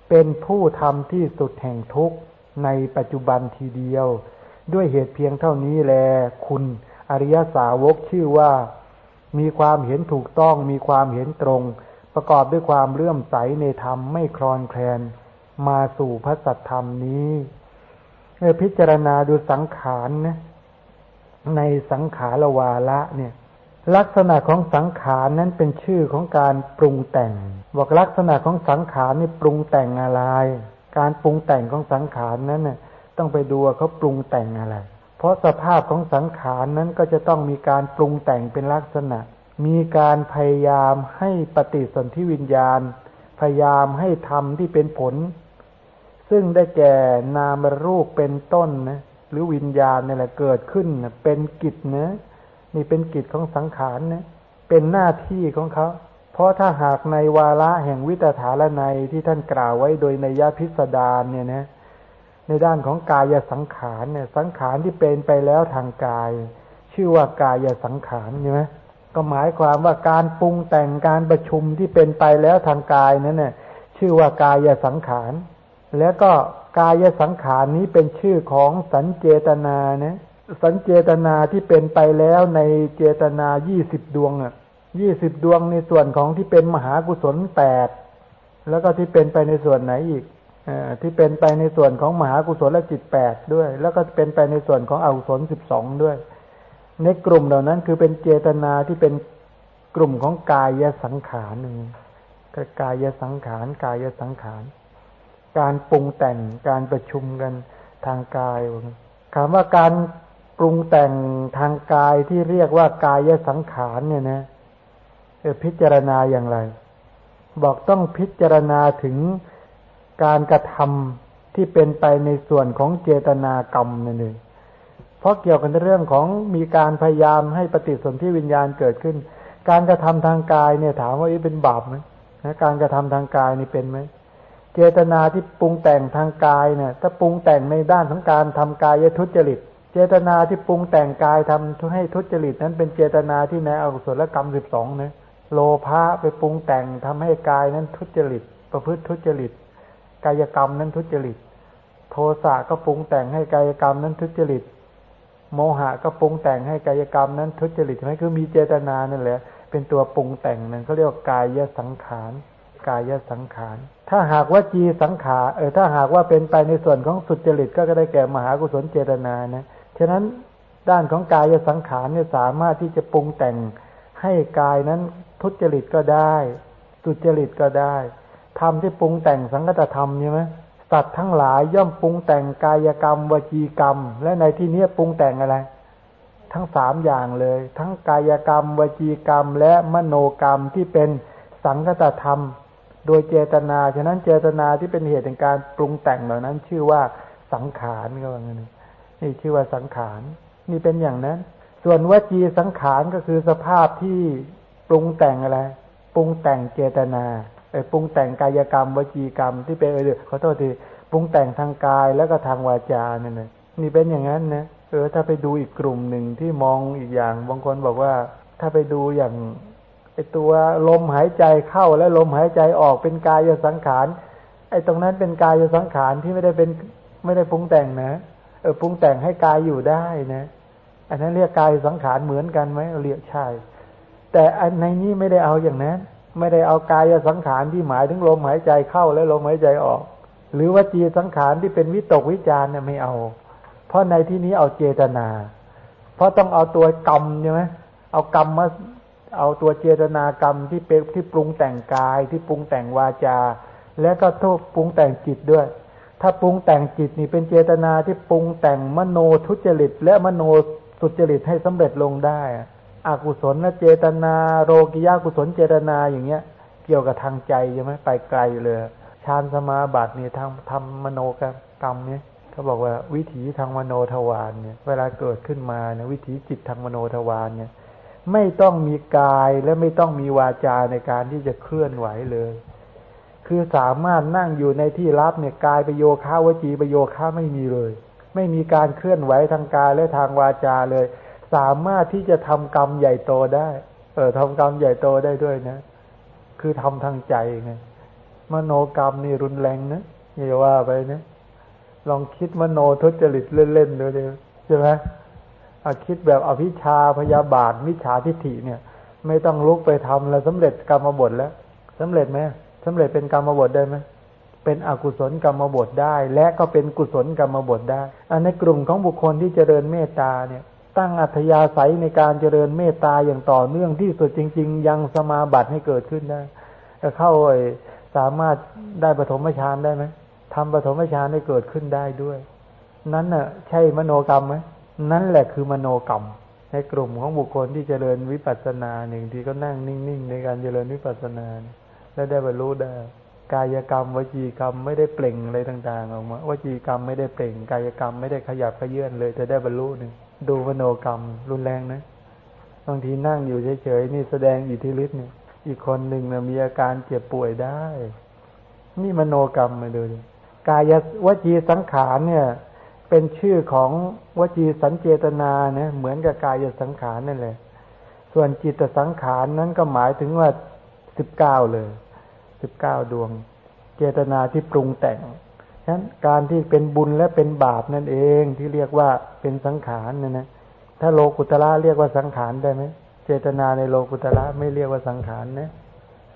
เป็นผู้ทำที่สุดแห่งทุกข์ ในปัจจุบันทีเดียว ด้วยเหตุเพียงเท่านี้แล คุณอริยสาวกชื่อว่า มีความเห็นถูกต้องมีความเห็นตรง ประกอบด้วยความเลื่อมใสในธรรมไม่คลอนแคลน มาสู่พระสัทธรรมนี้เมื่อพิจารณาดูสังขารนะในสังขารวาละเนี่ย ลักษณะของสังขารนั้นเป็นชื่อของการปรุงแต่ง บอกลักษณะของสังขารนี่ปรุงแต่งอะไร การปรุงแต่งของสังขารนั้นน่ะต้องไปดูว่าเขาปรุงแต่งอะไร เพราะสภาพของสังขารนั้นก็จะต้องมีการปรุงแต่งเป็นลักษณะ มีการพยายามให้ปฏิสนธิวิญญาณ พยายามให้ทำที่เป็นผล ซึ่งได้แก่นามรูปเป็นต้นนะหรือวิญญาณนี่แหละเกิดขึ้นเป็นกิจนะนี่เป็นกิจของสังขารนะเป็นหน้าที่ของเขา เพราะถ้าหากในวาระแห่งวิตถาละในที่ท่านกล่าวไว้โดยในยาพิสดารเนี่ยนะในด้านของกายสังขารเนี่ย สังขารที่เป็นไปแล้วทางกาย ชื่อว่ากายสังขารใช่ไหมก็หมายความว่าการปรุงแต่งการประชุมที่เป็นไปแล้วทางกายนั้นเนี่ยชื่อว่ากายสังขาร แล้วก็กายสังขารนี้เป็นชื่อของสัญเจตนานะสัญเจตนาที่เป็นไปแล้วในเจตนายี่สิบดวงอะ ยี่สิบดวงในส่วนของที่เป็นมหากุศลแปดแล้วก็ที่เป็นไปในส่วนไหนอีกที่เป็นไปในส่วนของมหากุศลและจิตแปดด้วย แล้วก็เป็นไปในส่วนของอกุศลสิบสองด้วย ในกลุ่มเหล่านั้นคือเป็นเจตนาที่เป็นกลุ่มของกายสังขารหนึ่งกายสังขารกายสังขาร การปรุงแต่งการประชุมกันทางกายคำว่าการปรุงแต่งทางกายที่เรียกว่ากายสังขารเนี่ยนะ พิจารณาอย่างไร บอกต้องพิจารณาถึงการกระทำที่เป็นไปในส่วนของเจตนากรรมนั่นเองเพราะเกี่ยวกันเรื่องของมีการพยายามให้ปฏิสนธิวิญญาณเกิดขึ้น การกระทำทางกายเนี่ยถามว่าอีเป็นบาปไหมนะการกระทำทางกายนี่เป็นไหมเจตนาที่ปรุงแต่งทางกายเนี่ยถ้าปรุงแต่งในด้านของการทำกายทุจริต เจตนาที่ปรุงแต่งกายทำให้ทุจริตนั้นเป็นเจตนาที่ในอกุศลกรรมสิบสองนะ โลภะไปปรุงแต่งทำให้กายนั้นทุจริต ประพฤติทุจริต กายกรรมนั้นทุจริต โทสะก็ปรุงแต่งให้กายกรรมนั้นทุจริต โมหะก็ปรุงแต่งให้กายกรรมนั้นทุจริตใช่ไหมคือมีเจตนานั่นแหละ เป็นตัวปรุงแต่งนั่นเขาเรียกว่ากายสังขารกายสังขาร ถ้าหากว่าจีสังขาร เออ ถ้าหากว่าเป็นไปในส่วนของสุจริตก็ได้แก่มหากุศลเจตนานะ ฉะนั้นด้านของกายสังขารเนี่ยสามารถที่จะปรุงแต่งให้กายนั้น ทุจริตก็ได้สุจริตก็ได้ธรรมที่ปรุงแต่งสังคตธรรมใช่ไหมสัตว์ทั้งหลายย่อมปรุงแต่งกายกรรม วจีกรรม และในที่นี้ปรุงแต่งอะไร ทั้งสามอย่างเลย ทั้งกายกรรม วจีกรรม และมโนกรรมที่เป็นสังคตธรรม โดยเจตนาฉะนั้นเจตนาที่เป็นเหตุแห่งการปรุงแต่งเหล่านั้น ชื่อว่าสังขารก็ว่างั้นนี่ชื่อว่าสังขารนี่เป็นอย่างนั้น ส่วนวจีสังขารก็คือสภาพที่ ปรุงแต่งอะไร ปรุงแต่งเจตนาไอ้ปรุงแต่งกายกรรมวจีกรรม ที่เป็นเออขอโทษทีปรุงแต่งทางกายแล้วก็ทางวาจาเนี่ยนี่เป็นอย่างนั้นนะเออ ถ้าไปดูอีกกลุ่มหนึ่งที่มองอีกอย่างบางคนบอกว่า ถ้าไปดูอย่างไอ้ตัวลมหายใจเข้าและลมหายใจออกเป็นกายสังขารไอ้ตรงนั้นเป็นกายสังขารที่ไม่ได้เป็นไม่ได้ปรุงแต่งนะเออปรุงแต่งให้กายอยู่ได้นะ อันนั้นเรียกกายสังขารเหมือนกันไหมเรียกใช่ แต่อันในนี้ไม่ได้เอาอย่างนั้น ไม่ได้เอากายสังขารที่หมายถึงลมหายใจเข้าและลมหายใจออก หรือว่าจีสังขารที่เป็นวิตกวิจารเนี่ยไม่เอา เพราะในที่นี้เอาเจตนา เพราะต้องเอาตัวกรรมใช่ไหมเอากรรมมาเอาตัวเจตนากรรมที่เป็นที่ปรุงแต่งกายที่ปรุงแต่งวาจา และก็ทุกปรุงแต่งจิตด้วย ถ้าปรุงแต่งจิตนี่เป็นเจตนาที่ปรุงแต่งมโนทุจริต และมโนสุจริตให้สำเร็จลงได้ อกุศลเจตนา โรกิยากุศลเจตนาอย่างเงี้ย เกี่ยวกับทางใจใช่ไหมไปไกลเลยฌานสมาบัติเนี่ยทำทำมโนกรรมเนี่ยเขาบอกว่าวิถีทางมโนทวารเนี่ย เวลาเกิดขึ้นมาเนี่ยวิถีจิตทางมโนทวารเนี่ย ไม่ต้องมีกายและไม่ต้องมีวาจาในการที่จะเคลื่อนไหวเลย คือสามารถนั่งอยู่ในที่รับเนี่ยกายประโยคะวจีประโยคะไม่มีเลย ไม่มีการเคลื่อนไหวทางกายและทางวาจาเลย สามารถที่จะทำกรรมใหญ่โตได้ เออทำกรรมใหญ่โตได้ด้วยนะ คือทำทางใจไงมโนกรรมนี่รุนแรงนะอย่าว่าไปนะลองคิดมโนทุจริตเล่นๆดูดิใช่ไหมอาคิดแบบอภิชาพยาบาทมิจฉาทิฏฐิเนี่ย ไม่ต้องลุกไปทำแล้วสำเร็จกรรมบทแล้วสำเร็จไหมสำเร็จเป็นกรรมบทได้ไหมเป็นอกุศลกรรมบทได้ และก็เป็นกุศลกรรมบทได้อันในกลุ่มของบุคคลที่เจริญเมตตาเนี่ย ตั้งอัธยาศัยในการเจริญเมตตาอย่างต่อเนื่องที่สุดจริง ๆ ยังสมาบัติให้เกิดขึ้นได้เข้าสามารถได้ปฐมฌานได้ไหมทำปฐมฌานให้เกิดขึ้นได้ด้วย นั้นน่ะ ใช่มโนกรรมไหมนั่นแหละคือมโนกรรม ในกลุ่มของบุคคลที่เจริญวิปัสสนาหนึ่งที่ก็นั่งนิ่งๆ ในการเจริญวิปัสสนาแล้วได้บรรลุได้กายกรรมวจีกรรมไม่ได้เปล่งอะไรต่าง ๆ ออกมาวจีกรรมไม่ได้เปล่ง กายกรรมไม่ได้ขยับขยื่นเลยจะได้บรรลุหนึ่ง ดูมโนกรรม รุนแรงนะบางทีนั่งอยู่เฉยๆนี่แสดงอิทธิฤทธิ์เนี่ย อีกคนหนึ่งนะมีอาการเจ็บป่วยได้ นี่มโนกรรมมาดูกายวจีสังขารเนี่ย เป็นชื่อของวจีสัญเจตนาเนี่ยเหมือนกับกายสังขารนั่นแหละ ส่วนจิตสังขารนั้นก็หมายถึงว่าสิบเก้าเลยสิบเก้าดวง เจตนาที่ปรุงแต่ง ฉะนั้นการที่เป็นบุญและเป็นบาปนั่นเองที่เรียกว่าเป็นสังขารนะนะถ้าโลกุตละเรียกว่าสังขารได้ไหมเจตนาในโลกุตละไม่เรียกว่าสังขารนะ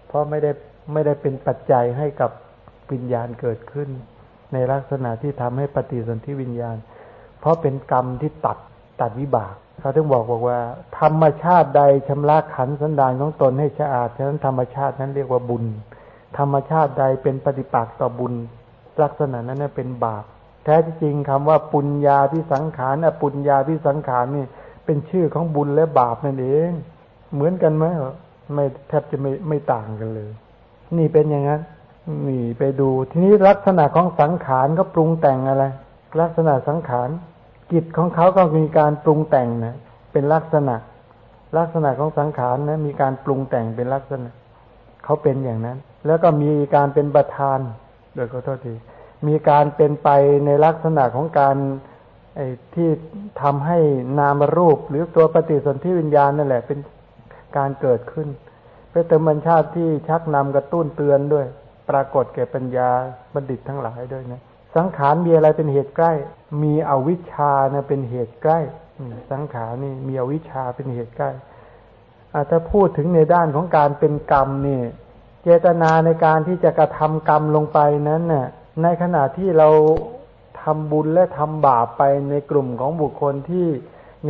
เพราะไม่ได้ไม่ได้เป็นปัจจัยให้กับวิญญาณเกิดขึ้น ในลักษณะที่ทำให้ปฏิสนธิวิญญาณ เพราะเป็นกรรมที่ตัดตัดวิบากเขาถึงบอกบอกว่า ธรรมชาติใดชำระขันสันดานของตนให้สะอาดฉะนั้นธรรมชาตินั้นเรียกว่าบุญ ธรรมชาติใดเป็นปฏิปักษ์ต่อบุญ ลักษณะนั้นเป็นบาป แท้จริงคำว่าปุญญาพิสังขารอปุญญาพิสังขารนี่ เป็นชื่อของบุญและบาปนั่นเอง เหมือนกันไหมไม่แทบจะไม่ไม่ต่างกันเลย นี่เป็นอย่างนั้นนี่ไปดู ทีนี้ลักษณะของสังขารก็ปรุงแต่งอะไร ลักษณะสังขารกิจของเขาก็มีการปรุงแต่งนะเป็นลักษณะ ลักษณะของสังขารนะมีการปรุงแต่งเป็นลักษณะ เขาเป็นอย่างนั้น แล้วก็มีการเป็นประธาน ดยขอโทษทีมีการเป็นไปในลักษณะของการที่ทำให้นามรูป หรือตัวปฏิสนธิวิญญาณนั่นแหละ เป็นการเกิดขึ้นเป็นธรรมชาติที่ชักนำกระตุ้นเตือนด้วย ปรากฏแก่ปัญญาบัณฑิตทั้งหลายด้วยนะสังขารมีอะไรเป็นเหตุใกล้ มีอวิชชานะเป็นเหตุใกล้สังขารนี่มีอวิชชาเป็นเหตุใกล้ถ้าพูดถึงในด้านของการเป็นกรรมนี่ จตนาในการที่จะกระทำกรรมลงไปนั้นน่ะในขณะที่เราทำบุญและทำบาปไปในกลุ่มของบุคคลที่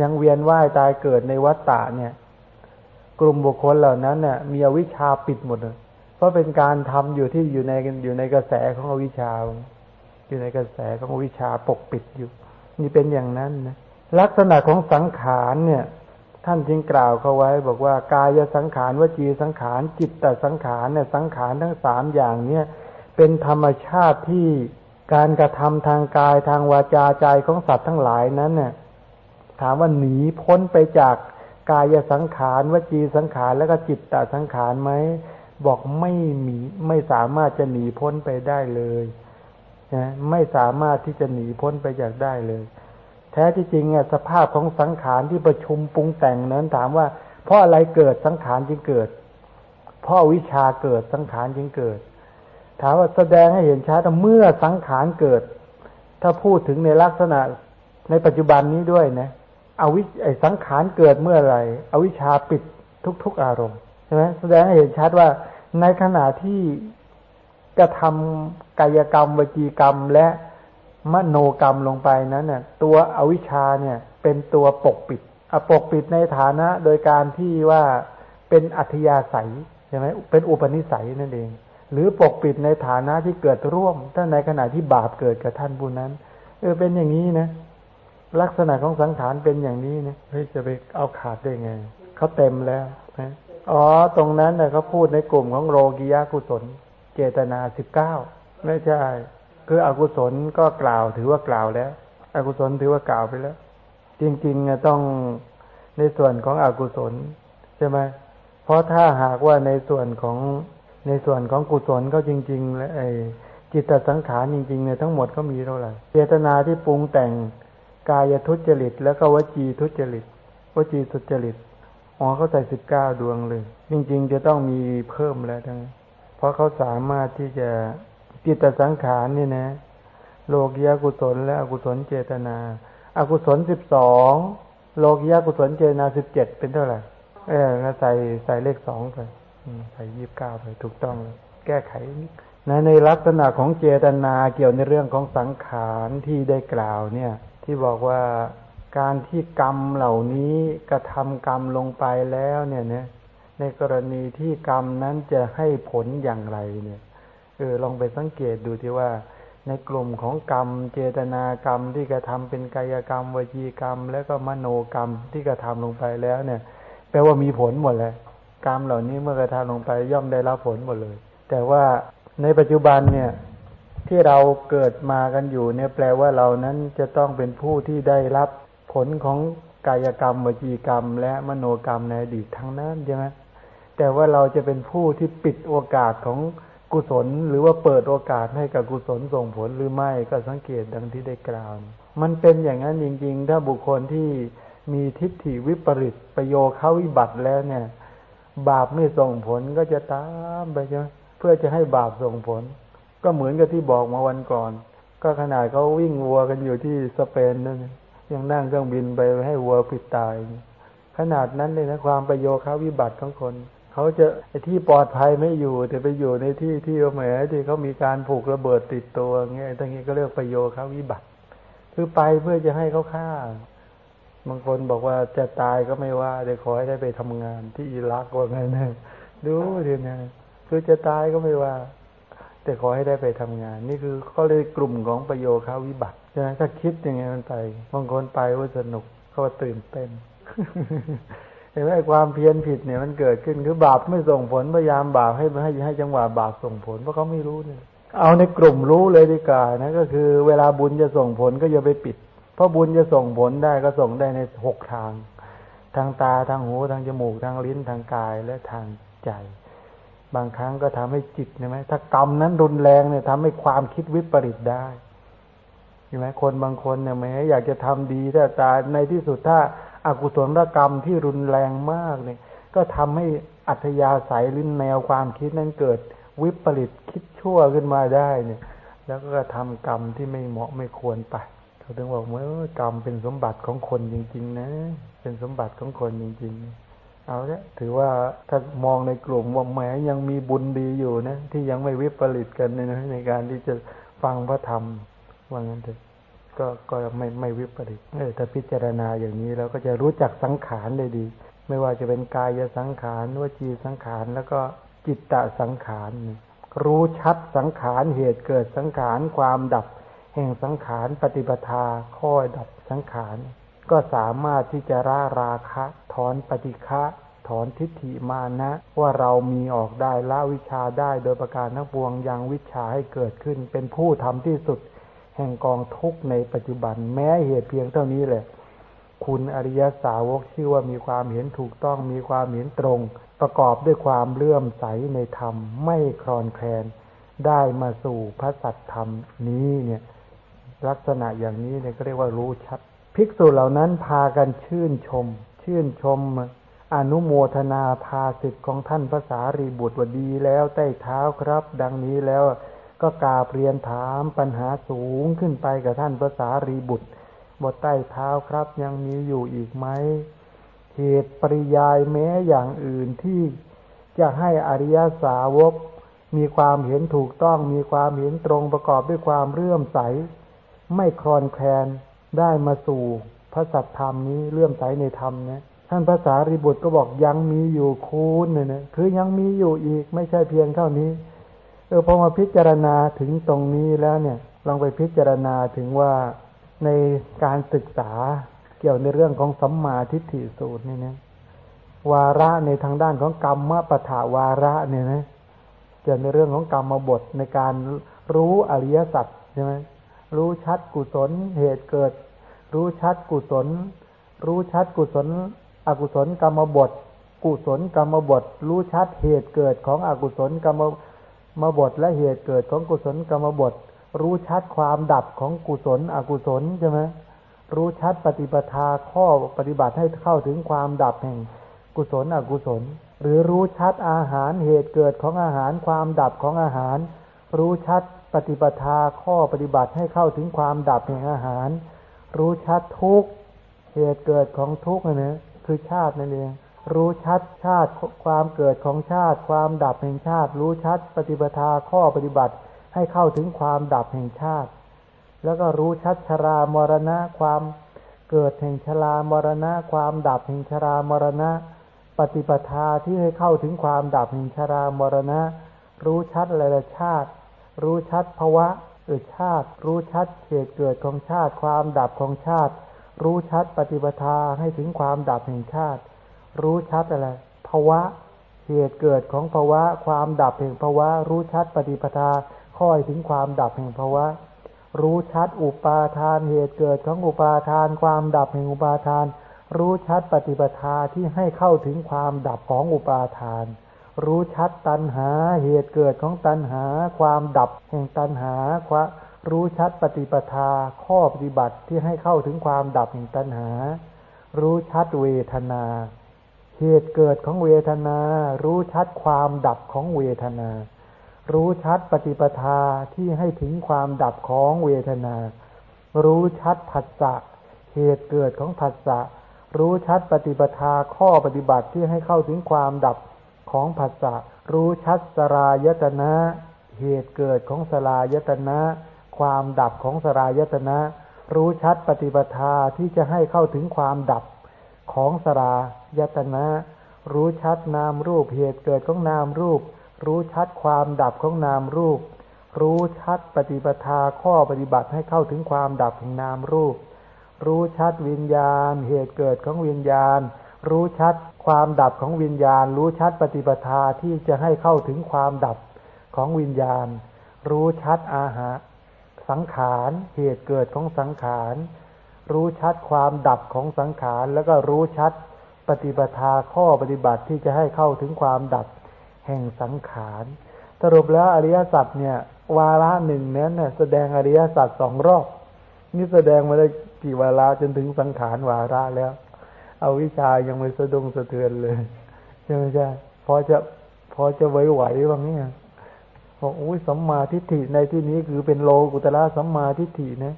ยังเวียนว่ายตายเกิดในวัฏฏะเนี่ย กลุ่มบุคคลเหล่านั้นเนี่ยมีอวิชชาปิดหมดเลยเพราะเป็นการทำอยู่ที่อยู่ในอยู่ในกระแสของอวิชชา อยู่ในกระแสของอวิชาปกปิดอยู่นี่เป็นอย่างนั้นนะลักษณะของสังขารเนี่ย ท่านจึงกล่าวเขาไว้ บอกว่ากายสังขารวจีสังขาร จิตตสังขารเนี่ยสังขารทั้งสามอย่างเนี่ยเป็นธรรมชาติที่การกระทำทางกายทางวาจาใจของสัตว์ทั้งหลายนั้นเนี่ยถามว่าหนีพ้นไปจากกายสังขารวจีสังขารแล้วก็จิตตสังขารไหมบอกไม่มีไม่สามารถจะหนีพ้นไปได้เลยนะไม่สามารถที่จะหนีพ้นไปจากได้เลย แท้ที่จริงอะสภาพของสังขารที่ประชุมปรุงแต่งนั้นถามว่า เพราะอะไรเกิดสังขารจึงเกิด เพราะวิชาเกิดสังขารจึงเกิด ถามว่าแสดงให้เห็นชัดเมื่อสังขารเกิด ถ้าพูดถึงในลักษณะในปัจจุบันนี้ด้วยนะอวิไอสังขารเกิดเมื่อไรอวิชาปิดทุก ๆ อารมณ์ใช่ไหมแสดงให้เห็นชัดว่าในขณะที่กระทำกายกรรมวจีกรรมและ มโนกรรมลงไปนั้นเนี่ยตัวอวิชชาเนี่ย เป็นตัวปกปิดอปกปิดในฐานะโดยการที่ว่าเป็นอัธยาศัยใช่ไหมเป็นอุปนิสัยนั่นเอง หรือปกปิดในฐานะที่เกิดร่วมถ้าในขณะที่บาปเกิดกับท่านผู้นั้นเออเป็นอย่างนี้นะลักษณะของสังขารเป็นอย่างนี้นะเฮ้ยจะไปเอาขาดได้ไงเขาเต็มแล้วนะอ๋อตรงนั้นนี่เขาพูดในกลุ่มของโลกิยากุศล เจตนาสิบเก้าไม่ใช่ คืออกุศลก็กล่าวถือว่ากล่าวแล้ว อกุศลถือว่ากล่าวไปแล้ว จริงๆต้องในส่วนของอกุศลใช่ไหมเพราะถ้าหากว่าในส่วนของในส่วนของกุศลก็จริงๆและไอจิตสังขารจริงๆเนี่ยทั้งหมดก็มีเท่าไหร่เจตนาที่ปรุงแต่งกายทุจริต แล้วก็วจีทุจริตวจีสุจริตอ๋อเขาใส่สิบเก้าดวงเลย จริง ๆ จะต้องมีเพิ่มแล้วทั้งเพราะเขาสามารถที่จะ จิตสังขารนี่นะ โลกียกุศลและอกุศลเจตนาอากุศลสิบสองโลกียกุศลเจตนาสิบเจ็ดเป็นเท่าไหร่ เออใส่ใส่เลขสองไปใส่ยี่บเก้าไปถูกต้องเลยแก้ไขนะในลักษณะของเจตนาเกี่ยวในเรื่องของสังขารที่ได้กล่าวเนี่ย ที่บอกว่าการที่กรรมเหล่านี้กระทำกรรมลงไปแล้วเนี่ยเนี่ยในกรณีที่กรรมนั้นจะให้ผลอย่างไรเนี่ย เออลองไปสังเกตดูที่ว่าในกลุ่มของกรรม เจตนากรรมที่กระทำเป็นกายกรรม วจีกรรม แล้วก็มโนกรรมที่กระทำลงไปแล้วเนี่ยแปลว่ามีผลหมดเลยกรรมเหล่านี้เมื่อกระทำลงไปย่อมได้รับผลหมดเลย แต่ว่าในปัจจุบันเนี่ยที่เราเกิดมากันอยู่เนี่ยแปลว่าเรานั้นจะต้องเป็นผู้ที่ได้รับผลของกายกรรมวจีกรรม และมโนกรรมในอดีตทั้งนั้นใช่ไหมแต่ว่าเราจะเป็นผู้ที่ปิดโอกาสของ กุศลหรือว่าเปิดโอกาสให้กับกุศลส่งผลหรือไม่ก็สังเกตดังที่ได้กล่าว มันเป็นอย่างนั้นจริง ๆ ถ้าบุคคลที่มีทิฏฐิวิปริตประโยชน์เขาวิบัติแล้วเนี่ย บาปไม่ส่งผลก็จะตามไปใช่ไหมเพื่อจะให้บาปส่งผล ก็เหมือนกับที่บอกมาวันก่อน ก็ขนาดเขาวิ่งวัวกันอยู่ที่สเปนนั่นยังนั่งเครื่องบินไปให้วัวผิดตาย ขนาดนั้นเลยนะความประโยชน์เขาวิบัติของคน เขาจะไอ้ที่ปลอดภัยไม่อยู่แต่ไปอยู่ในที่ที่แหมที่เขามีการผูกระเบิดติดตัวเงี้ยทั้งนี้ก็เรียกประโยชน์เขาวิบัติ คือไปเพื่อจะให้เขาฆ่า บางคนบอกว่าจะตายก็ไม่ว่าแต่ขอให้ได้ไปทำงานที่อิรักว่าไงนะดูดินะคือจะตายก็ไม่ว่า แต่ขอให้ได้ไปทำงาน นี่คือเขาเลยกลุ่มของประโยชน์เขาวิบัติใช่ไหมถ้าคิดยังไงมันไปบางคนไปว่าสนุกเขาตื่นเต้น ห็นไหมความเพี้ยนผิดเนี่ยมันเกิดขึ้นคือบาปไม่ส่งผลพยายามบาปให้ให้ให้จังหวะบาปส่งผลเพราะเขาไม่รู้เนี่ยเอาในกลุ่มรู้เลยดีกว่านะก็คือ เวลาบุญจะส่งผลก็อย่าไปปิด เพราะบุญจะส่งผลได้ก็ส่งได้ในหกทาง ทางตาทางหูทางจมูกทางลิ้นทางกายและทางใจ บางครั้งก็ทำให้จิตใช่ไหมถ้ากรรมนั้นรุนแรงเนี่ยทำให้ความคิดวิปริตได้ใช่ไหมคนบางคนเนี่ยแม้อยากจะทำดีแต่ตาในที่สุดถ้า อากุศลกรรมที่รุนแรงมากเนี่ย ก็ทำให้อัธยาศัยลิ้นแนวความคิดนั้นเกิดวิปริตคิดชั่วขึ้นมาได้เนี่ย แล้วก็ทำกรรมที่ไม่เหมาะไม่ควรไปเขาถึงบอกว่ากรรมเป็นสมบัติของคนจริง ๆ นะ เป็นสมบัติของคนจริง ๆ เอาละถือว่าถ้ามองในกลุ่มว่าแหมยังมีบุญดีอยู่นะ ที่ยังไม่วิปริตกันในในการที่จะฟังพระธรรมว่างั้นเถอะ ก็ก็ไม่ไม่วิปริตเออถ้าพิจารณาอย่างนี้เราก็จะรู้จักสังขารได้ดี ไม่ว่าจะเป็นกายสังขารวจีสังขารแล้วก็จิตตสังขารรู้ชัดสังขารเหตุเกิดสังขารความดับ แห่งสังขารปฏิปทาข้อดับสังขาร ก็สามารถที่จะร่าราคะ ถอนปฏิฆะถอนทิฏฐิมานะ ว่าเรามีออกได้ละวิชาได้โดยประการทั้งปวงยังวิชาให้เกิดขึ้น เป็นผู้ทำที่สุด แห่งกองทุกในปัจจุบัน แม้เหตุเพียงเท่านี้แหละ คุณอริยสาวกชื่อว่ามีความเห็นถูกต้องมีความเห็นตรง ประกอบด้วยความเลื่อมใสในธรรม ไม่คลอนแคลน ได้มาสู่พระสัตธรรมนี้เนี่ยลักษณะอย่างนี้เนี่ยก็เรียกว่ารู้ชัด ภิกษุเหล่านั้นพากันชื่นชม ชื่นชม อนุโมทนาภาสิทธิ์ของท่านภาษารีบุตรว่าดีแล้วใต้เท้าครับ ดังนี้แล้ว ก็กาเรียนถามปัญหาสูงขึ้นไปกับท่านภาษารีบุตรบทใต้เท้าครับยังมีอยู่อีกไหมเหตุปริยายแม้อย่างอื่นที่จะให้อริยสาวก มีความเห็นถูกต้องมีความเห็นตรงประกอบด้วยความเรื่อมใส ไม่คลอนแคลนได้มาสู่พระสัทธรรมนี้เลื่อมใสในธรรมนะท่านภาษาริบุตรก็บอกยังมีอยู่คูณเนี่ยนะคือยังมีอยู่อีกไม่ใช่เพียงเท่านี้ เออพอมาพิจารณาถึงตรงนี้แล้วเนี่ย ลองไปพิจารณาถึงว่าในการศึกษาเกี่ยวในเรื่องของสัมมาทิฏฐิสูตรนี่นะวาระในทางด้านของกรรมปะถาวาระเนี่ยนะเกี่ยวในเรื่องของกรรมบทในการรู้อริยสัจใช่ไหมรู้ชัดกุศลเหตุเกิด รู้ชัดกุศล รู้ชัดกุศล อกุศลกรรมบท กุศลกรรมบท รู้ชัดเหตุเกิดของอกุศลกรรม มาบทและเหตุเกิดของกุศลกรรมบท รู้ชัดความดับของกุศลอกุศลใช่ไหมรู้ชัดปฏิปทาข้อปฏิบัติให้เข้าถึงความดับแห่งกุศลอกุศล หรือรู้ชัดอาหารเหตุเกิดของอาหารความดับของอาหาร รู้ชัดปฏิปทาข้อปฏิบัติให้เข้าถึงความดับแห่งอาหาร รู้ชัดทุกเหตุเกิดของทุกนะคือชาตินั่นเอง รู้ชัดชาติความเกิดของชาติ ความดับแห่งชาติ รู้ชัดปฏิปทาข้อปฏิบัติให้เข้าถึงความดับแห่งชาติ แล้วก็รู้ชัดชรามรณะ ความเกิดแห่งชรามรณะ ความดับแห่งชรามรณะ ปฏิปทาที่ให้เข้าถึงความดับแห่งชรามรณะ รู้ชัดอะไรชาติ รู้ชัดภาวะเออชาติ รู้ชัดเหตุเกิดของชาติ ความดับของชาติ รู้ชัดปฏิปทาให้ถึงความดับแห่งชาติ รู้ชัดอะไรภาวะเหตุเกิดของภาวะ ความดับแห่งภาวะ รู้ชัดปฏิปทาค่อยถึงความดับแห่งภาวะ รู้ชัดอุปาทานเหตุเกิดของอุปาทาน ความดับแห่งอุปาทาน รู้ชัดปฏิปทาที่ให้เข้าถึงความดับของอุปาทาน รู้ชัดตัณหาเหตุเกิดของตัณหา ความดับแห่งตัณหาควรู้ชัดปฏิปทาข้อปฏิบัติที่ให้เข้าถึงความดับแห่งตัณหา รู้ชัดเวทนา เหตุเกิดของเวทนา รู้ชัดความดับของเวทนา รู้ชัดปฏิปทาที่ให้ถึงความดับของเวทนา รู้ชัดผัสสะเหตุเกิดของผัสสะรู้ชัดปฏิปทาข้อปฏิบัติที่ให้เข้าถึงความดับของผัสสะรู้ชัดสรายตนะ เหตุเกิดของสลายตนะ ความดับของสลายตนะ รู้ชัดปฏิปทาที่จะให้เข้าถึงความดับ ของสรายตนะ รู้ชัดนามรูปเหตุเกิดของนามรูป รู้ชัดความดับของนามรูป รู้ชัดปฏิปทาข้อปฏิบัติให้เข้าถึงความดับของนามรูป รู้ชัดวิญญาณ เหตุเกิดของวิญญาณ รู้ชัดความดับของวิญญาณ รู้ชัดปฏิปทาที่จะให้เข้าถึงความดับของวิญญาณ รู้ชัดอาหารสังขาร เหตุเกิดของสังขาร รู้ชัดความดับของสังขาร แล้วก็รู้ชัดปฏิปทาข้อปฏิบัติที่จะให้เข้าถึงความดับแห่งสังขาร สรุปแล้วอริยสัจเนี่ย วาระหนึ่งนั้นเนี่ยแสดงอริยสัจสองรอบนี่แสดงมาได้กี่วาระจนถึงสังขารวาระแล้ว เอาวิชายังไม่สะดุ้งสะเทือนเลยใช่ไหมใช่พอจะพอจะไหวไหวบางเนี่ยบอกอุ้ยสัมมาทิฏฐิในที่นี้คือเป็นโลกุตละสัมมาทิฏฐินะ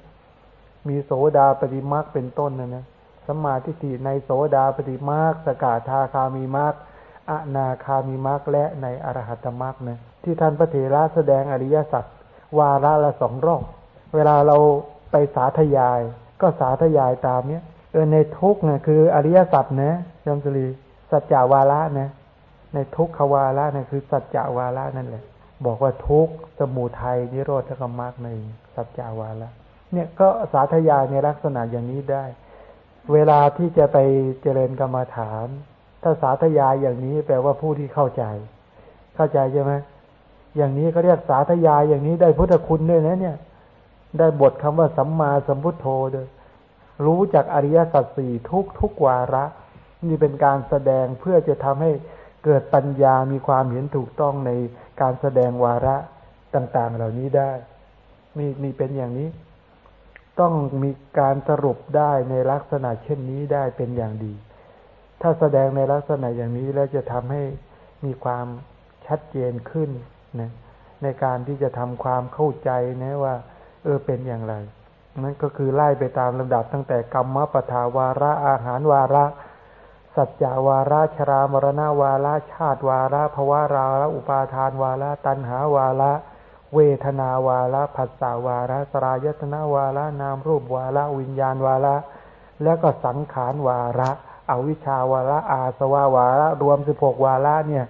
มีโสดาปฏิมาคเป็นต้นนะนะสมาทิฏฐิในโสดาปฏิมาคสกาธาคามีมาคอนาคามีมาคและในอรหัตมาคนะที่ท่านพระเถระแสดงอริยสัจวาระละสองรอบเวลาเราไปสาธยาย ก็สาธยายตามเนี้ยเออในทุกเนะคืออริยสัจนะยมสุรีสัจจาวาระนะในทุกขวาระนะคือสัจจาวาระนั่นแหละ บอกว่าทุกสมุทัยนิโรธกรรมรรคในสัจจาวาระ เนี่ยก็สาธยายในลักษณะอย่างนี้ได้ เวลาที่จะไปเจริญกรรมฐาน ถ้าสาธยายอย่างนี้แปลว่าผู้ที่เข้าใจ เข้าใจใช่ไหมอย่างนี้เขาเรียกสาธยายอย่างนี้ได้พุทธคุณด้วยนะเนี่ย ได้บทคำว่าสัมมาสัมพุทโธด้วยรู้จักอริยสัจสี่ทุกทุกวาระ นี่เป็นการแสดงเพื่อจะทำให้เกิดปัญญามีความเห็นถูกต้องในการแสดงวาระต่าง ๆ เหล่านี้ได้มีมีเป็นอย่างนี้ ต้องมีการสรุปได้ในลักษณะเช่นนี้ได้เป็นอย่างดี ถ้าแสดงในลักษณะอย่างนี้แล้วจะทำให้มีความชัดเจนขึ้นนะในการที่จะทำความเข้าใจนะว่า เออเป็นอย่างไร นั่นก็คือไล่ไปตามลำดับตั้งแต่กรรมปทาวาระอาหารวาระ สัจจาวาระชรามรณาวาระชาติวาระภวาราระอุปาทานวาระตัณหาวาระ เวทนาวาระผัสสาวาระสรายตนาวาระนามรูปวาระวิญญาณวาระ แล้วก็สังขารวาระ อวิชาวาระอาสวาวาระรวมสิบหกวาระเนี่ย